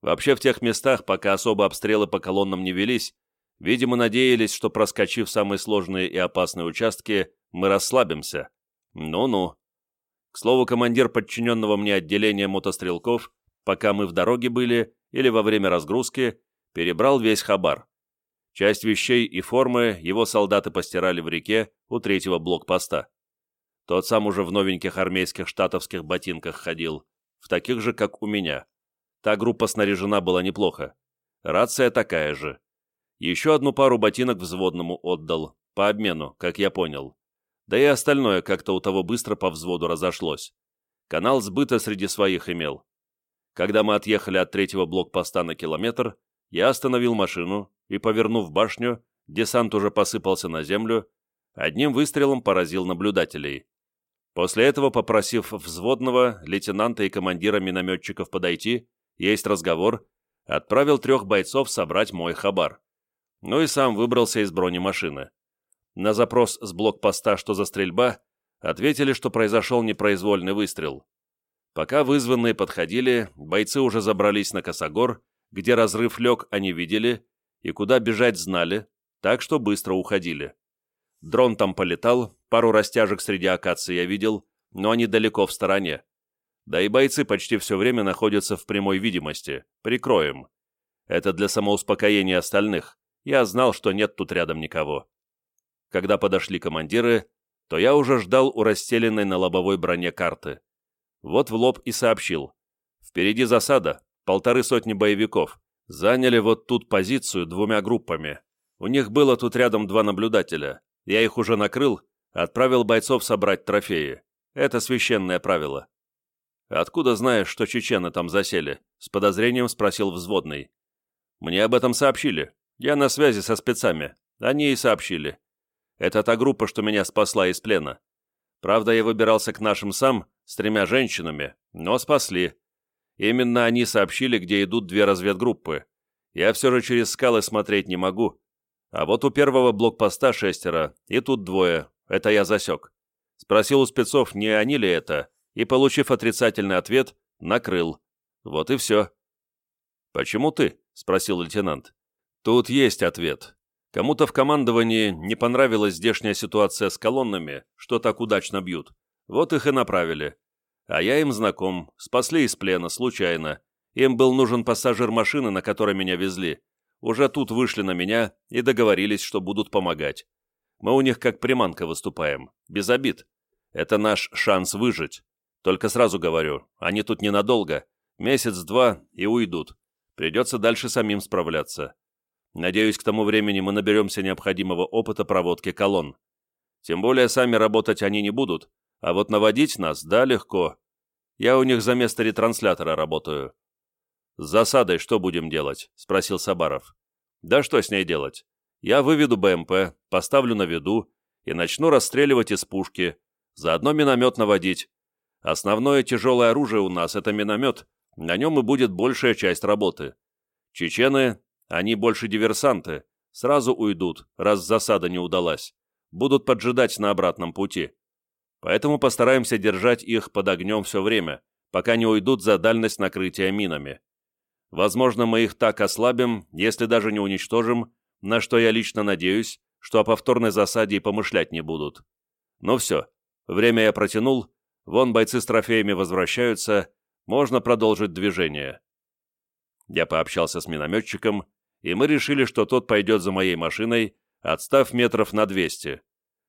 Вообще в тех местах, пока особо обстрелы по колоннам не велись, видимо, надеялись, что проскочив самые сложные и опасные участки, мы расслабимся. Ну-ну. К слову, командир подчиненного мне отделения мотострелков, пока мы в дороге были или во время разгрузки, перебрал весь хабар. Часть вещей и формы его солдаты постирали в реке у третьего блокпоста. Тот сам уже в новеньких армейских штатовских ботинках ходил, в таких же, как у меня. Та группа снаряжена была неплохо. Рация такая же. Еще одну пару ботинок взводному отдал, по обмену, как я понял. Да и остальное как-то у того быстро по взводу разошлось. Канал сбыта среди своих имел. Когда мы отъехали от третьего блокпоста на километр, я остановил машину и, повернув башню, десант уже посыпался на землю, одним выстрелом поразил наблюдателей. После этого, попросив взводного, лейтенанта и командира минометчиков подойти, есть разговор, отправил трех бойцов собрать мой хабар. Ну и сам выбрался из бронемашины. На запрос с блокпоста «Что за стрельба?» ответили, что произошел непроизвольный выстрел. Пока вызванные подходили, бойцы уже забрались на Косогор, где разрыв лег они видели, и куда бежать знали, так что быстро уходили. Дрон там полетал, пару растяжек среди акаций я видел, но они далеко в стороне. Да и бойцы почти все время находятся в прямой видимости. Прикроем. Это для самоуспокоения остальных. Я знал, что нет тут рядом никого. Когда подошли командиры, то я уже ждал у расстеленной на лобовой броне карты. Вот в лоб и сообщил. Впереди засада, полторы сотни боевиков. Заняли вот тут позицию двумя группами. У них было тут рядом два наблюдателя. Я их уже накрыл, отправил бойцов собрать трофеи. Это священное правило. «Откуда знаешь, что чечены там засели?» — с подозрением спросил взводный. «Мне об этом сообщили. Я на связи со спецами. Они и сообщили. Это та группа, что меня спасла из плена. Правда, я выбирался к нашим сам с тремя женщинами, но спасли. Именно они сообщили, где идут две разведгруппы. Я все же через скалы смотреть не могу. А вот у первого блокпоста шестеро, и тут двое. Это я засек. Спросил у спецов, не они ли это, и, получив отрицательный ответ, накрыл. Вот и все. «Почему ты?» — спросил лейтенант. «Тут есть ответ. Кому-то в командовании не понравилась здешняя ситуация с колоннами, что так удачно бьют. Вот их и направили. А я им знаком, спасли из плена, случайно. Им был нужен пассажир машины, на которой меня везли. Уже тут вышли на меня и договорились, что будут помогать. Мы у них как приманка выступаем, без обид. Это наш шанс выжить. Только сразу говорю, они тут ненадолго, месяц-два и уйдут. Придется дальше самим справляться. Надеюсь, к тому времени мы наберемся необходимого опыта проводки колонн. Тем более сами работать они не будут, а вот наводить нас, да, легко. Я у них за место ретранслятора работаю. «С засадой что будем делать?» — спросил Сабаров. «Да что с ней делать? Я выведу БМП, поставлю на виду и начну расстреливать из пушки, заодно миномет наводить. Основное тяжелое оружие у нас — это миномет, на нем и будет большая часть работы. Чечены, они больше диверсанты, сразу уйдут, раз засада не удалась. Будут поджидать на обратном пути. Поэтому постараемся держать их под огнем все время, пока не уйдут за дальность накрытия минами. Возможно, мы их так ослабим, если даже не уничтожим, на что я лично надеюсь, что о повторной засаде и помышлять не будут. Ну все, время я протянул, вон бойцы с трофеями возвращаются, можно продолжить движение. Я пообщался с минометчиком, и мы решили, что тот пойдет за моей машиной, отстав метров на 200,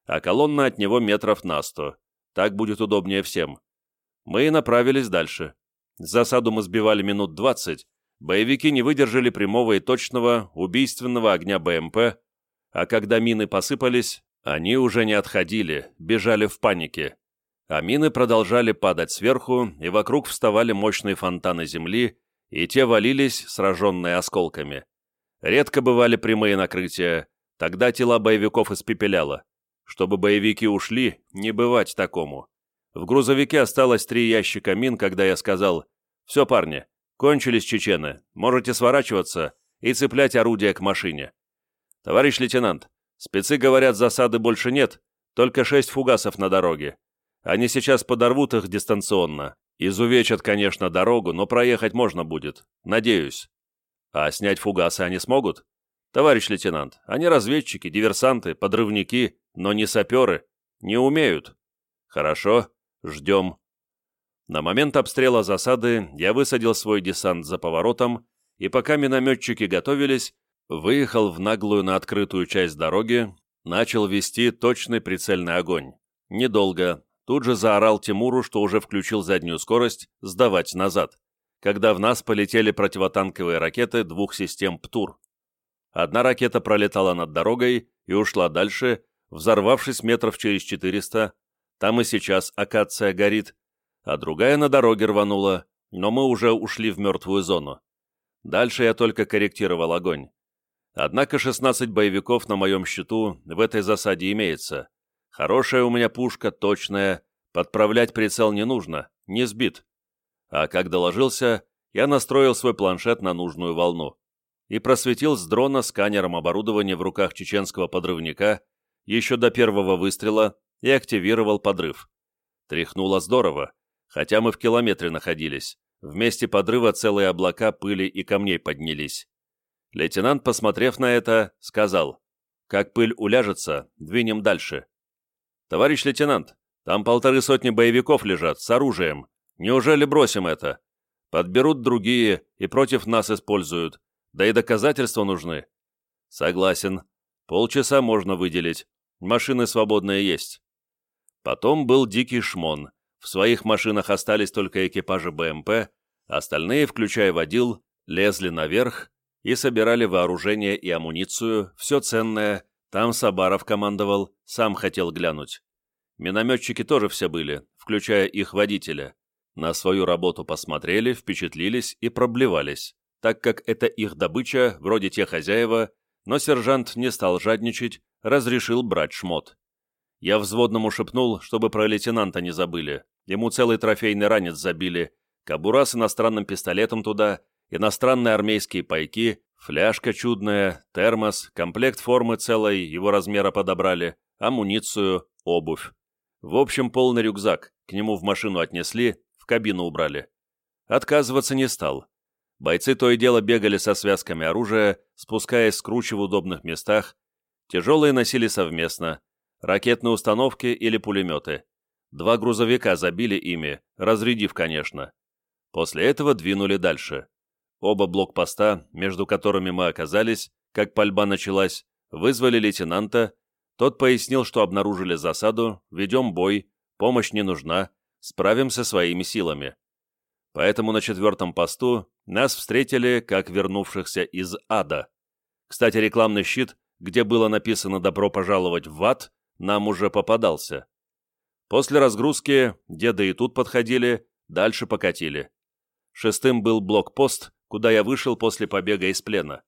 а колонна от него метров на 100. Так будет удобнее всем. Мы и направились дальше. Засаду мы сбивали минут 20, боевики не выдержали прямого и точного убийственного огня БМП, а когда мины посыпались, они уже не отходили, бежали в панике. А мины продолжали падать сверху, и вокруг вставали мощные фонтаны земли, и те валились, сраженные осколками. Редко бывали прямые накрытия, тогда тела боевиков испепеляло. Чтобы боевики ушли, не бывать такому. В грузовике осталось три ящика мин, когда я сказал «Все, парни, Кончились чечены. Можете сворачиваться и цеплять орудия к машине. Товарищ лейтенант, спецы говорят, засады больше нет, только шесть фугасов на дороге. Они сейчас подорвут их дистанционно. Изувечат, конечно, дорогу, но проехать можно будет. Надеюсь. А снять фугасы они смогут? Товарищ лейтенант, они разведчики, диверсанты, подрывники, но не саперы. Не умеют. Хорошо, ждем. На момент обстрела засады я высадил свой десант за поворотом, и пока минометчики готовились, выехал в наглую на открытую часть дороги, начал вести точный прицельный огонь. Недолго. Тут же заорал Тимуру, что уже включил заднюю скорость, сдавать назад, когда в нас полетели противотанковые ракеты двух систем ПТУР. Одна ракета пролетала над дорогой и ушла дальше, взорвавшись метров через 400. Там и сейчас акация горит, а другая на дороге рванула, но мы уже ушли в мертвую зону. Дальше я только корректировал огонь. Однако 16 боевиков на моем счету в этой засаде имеется. Хорошая у меня пушка, точная, Подправлять прицел не нужно, не сбит. А как доложился, я настроил свой планшет на нужную волну и просветил с дрона сканером оборудования в руках чеченского подрывника еще до первого выстрела и активировал подрыв. Тряхнуло здорово, хотя мы в километре находились. В месте подрыва целые облака пыли и камней поднялись. Лейтенант, посмотрев на это, сказал, «Как пыль уляжется, двинем дальше». «Товарищ лейтенант, там полторы сотни боевиков лежат, с оружием. Неужели бросим это? Подберут другие и против нас используют. Да и доказательства нужны». «Согласен. Полчаса можно выделить. Машины свободные есть». Потом был дикий шмон. В своих машинах остались только экипажи БМП, остальные, включая водил, лезли наверх и собирали вооружение и амуницию, все ценное, там Сабаров командовал, сам хотел глянуть. Минометчики тоже все были, включая их водителя. На свою работу посмотрели, впечатлились и проблевались, так как это их добыча, вроде те хозяева, но сержант не стал жадничать, разрешил брать шмот. Я взводному шепнул, чтобы про лейтенанта не забыли. Ему целый трофейный ранец забили, кобура с иностранным пистолетом туда, иностранные армейские пайки, фляжка чудная, термос, комплект формы целой, его размера подобрали, амуницию, обувь. В общем, полный рюкзак, к нему в машину отнесли, в кабину убрали. Отказываться не стал. Бойцы то и дело бегали со связками оружия, спускаясь с круче в удобных местах, тяжелые носили совместно, ракетные установки или пулеметы. Два грузовика забили ими, разрядив, конечно. После этого двинули дальше. Оба блокпоста, между которыми мы оказались, как пальба началась, вызвали лейтенанта, тот пояснил, что обнаружили засаду, ведем бой, помощь не нужна, справимся своими силами. Поэтому на четвертом посту нас встретили, как вернувшихся из ада. Кстати, рекламный щит, где было написано «Добро пожаловать в ад», нам уже попадался. После разгрузки деды и тут подходили, дальше покатили. Шестым был блокпост, куда я вышел после побега из плена.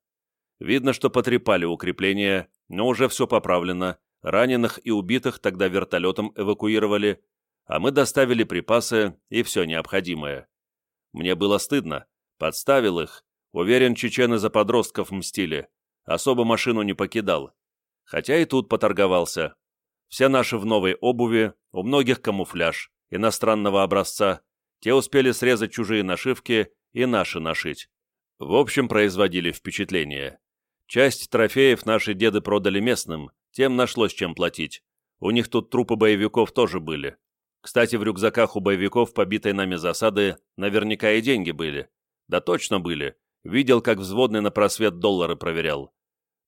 Видно, что потрепали укрепления, но уже все поправлено, раненых и убитых тогда вертолетом эвакуировали, а мы доставили припасы и все необходимое. Мне было стыдно, подставил их, уверен, чечены за подростков мстили, особо машину не покидал. Хотя и тут поторговался, все наши в новой обуви, у многих камуфляж, иностранного образца, те успели срезать чужие нашивки и наши нашить. В общем, производили впечатление. Часть трофеев наши деды продали местным, тем нашлось чем платить. У них тут трупы боевиков тоже были. Кстати, в рюкзаках у боевиков побитой нами засады наверняка и деньги были. Да точно были. Видел, как взводный на просвет доллары проверял.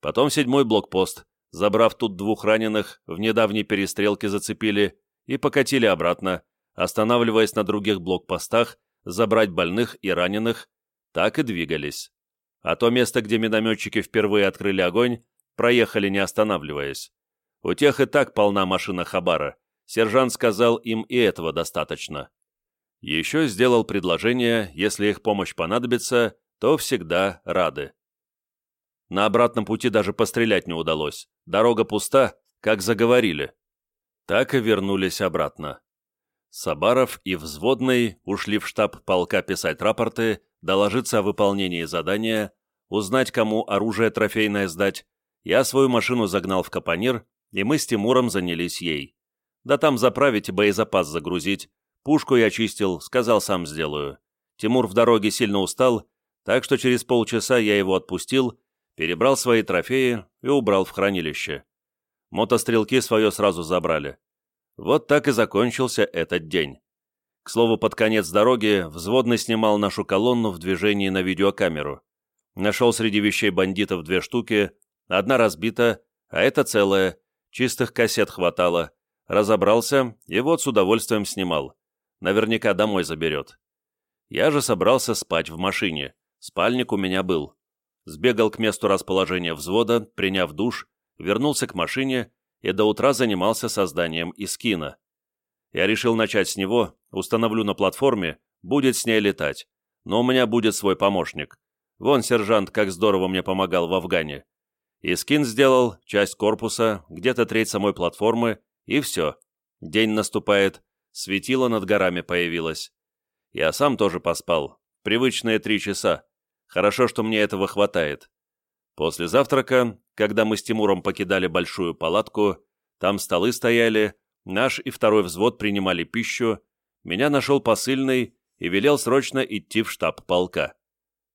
Потом седьмой блокпост, забрав тут двух раненых, в недавней перестрелке зацепили и покатили обратно, останавливаясь на других блокпостах, забрать больных и раненых, так и двигались. А то место, где минометчики впервые открыли огонь, проехали не останавливаясь. У тех и так полна машина Хабара. Сержант сказал, им и этого достаточно. Еще сделал предложение, если их помощь понадобится, то всегда рады. На обратном пути даже пострелять не удалось. Дорога пуста, как заговорили. Так и вернулись обратно. Сабаров и Взводный ушли в штаб полка писать рапорты, доложиться о выполнении задания, узнать, кому оружие трофейное сдать. Я свою машину загнал в Капонир, и мы с Тимуром занялись ей. Да там заправить и боезапас загрузить. Пушку я чистил, сказал, сам сделаю. Тимур в дороге сильно устал, так что через полчаса я его отпустил перебрал свои трофеи и убрал в хранилище. Мотострелки свое сразу забрали. Вот так и закончился этот день. К слову, под конец дороги взводный снимал нашу колонну в движении на видеокамеру. Нашел среди вещей бандитов две штуки, одна разбита, а это целая, чистых кассет хватало. Разобрался и вот с удовольствием снимал. Наверняка домой заберет. Я же собрался спать в машине. Спальник у меня был сбегал к месту расположения взвода, приняв душ, вернулся к машине и до утра занимался созданием искина. Я решил начать с него, установлю на платформе, будет с ней летать, но у меня будет свой помощник. Вон сержант как здорово мне помогал в Афгане. Искин сделал, часть корпуса, где-то треть самой платформы, и все. День наступает, светило над горами появилось. Я сам тоже поспал. Привычные три часа. Хорошо, что мне этого хватает. После завтрака, когда мы с Тимуром покидали большую палатку, там столы стояли, наш и второй взвод принимали пищу, меня нашел посыльный и велел срочно идти в штаб полка.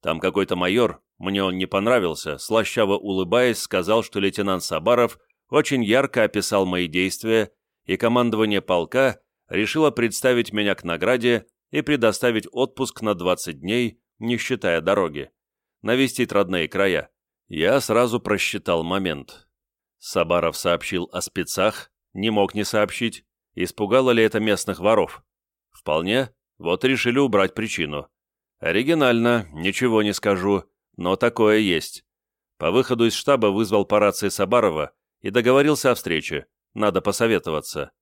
Там какой-то майор, мне он не понравился, слащаво улыбаясь, сказал, что лейтенант Сабаров очень ярко описал мои действия, и командование полка решило представить меня к награде и предоставить отпуск на 20 дней, не считая дороги, навестить родные края. Я сразу просчитал момент. Сабаров сообщил о спецах, не мог не сообщить, испугало ли это местных воров. Вполне, вот решили убрать причину. Оригинально, ничего не скажу, но такое есть. По выходу из штаба вызвал по рации Сабарова и договорился о встрече, надо посоветоваться.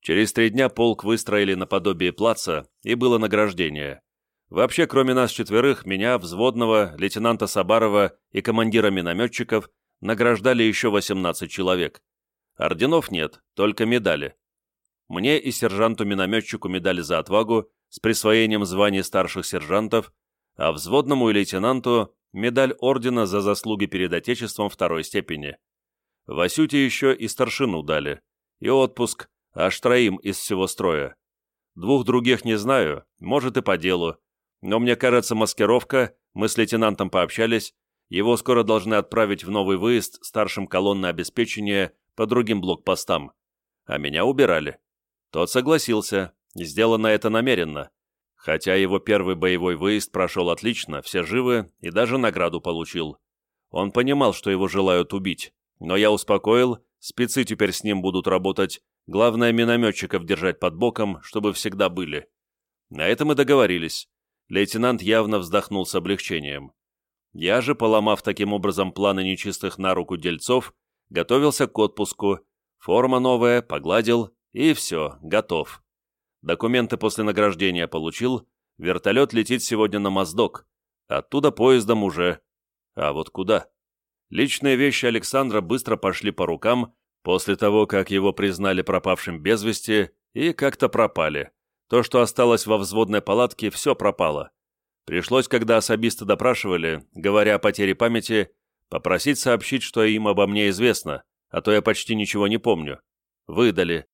Через три дня полк выстроили наподобие плаца, и было награждение. Вообще, кроме нас четверых, меня, взводного, лейтенанта Сабарова и командира минометчиков, награждали еще 18 человек. Орденов нет, только медали. Мне и сержанту-минометчику медали за отвагу с присвоением званий старших сержантов, а взводному и лейтенанту медаль ордена за заслуги перед Отечеством второй степени. Васюте еще и старшину дали, и отпуск, аж троим из всего строя. Двух других не знаю, может и по делу, но мне кажется, маскировка, мы с лейтенантом пообщались, его скоро должны отправить в новый выезд старшим колонны обеспечения по другим блокпостам, а меня убирали. Тот согласился, сделано это намеренно. Хотя его первый боевой выезд прошел отлично, все живы и даже награду получил. Он понимал, что его желают убить, но я успокоил, спецы теперь с ним будут работать, главное минометчиков держать под боком, чтобы всегда были. На этом и договорились. Лейтенант явно вздохнул с облегчением. Я же, поломав таким образом планы нечистых на руку дельцов, готовился к отпуску, форма новая, погладил, и все, готов. Документы после награждения получил, вертолет летит сегодня на Моздок, оттуда поездом уже. А вот куда? Личные вещи Александра быстро пошли по рукам после того, как его признали пропавшим без вести и как-то пропали. То, что осталось во взводной палатке, все пропало. Пришлось, когда особисты допрашивали, говоря о потере памяти, попросить сообщить, что им обо мне известно, а то я почти ничего не помню. Выдали.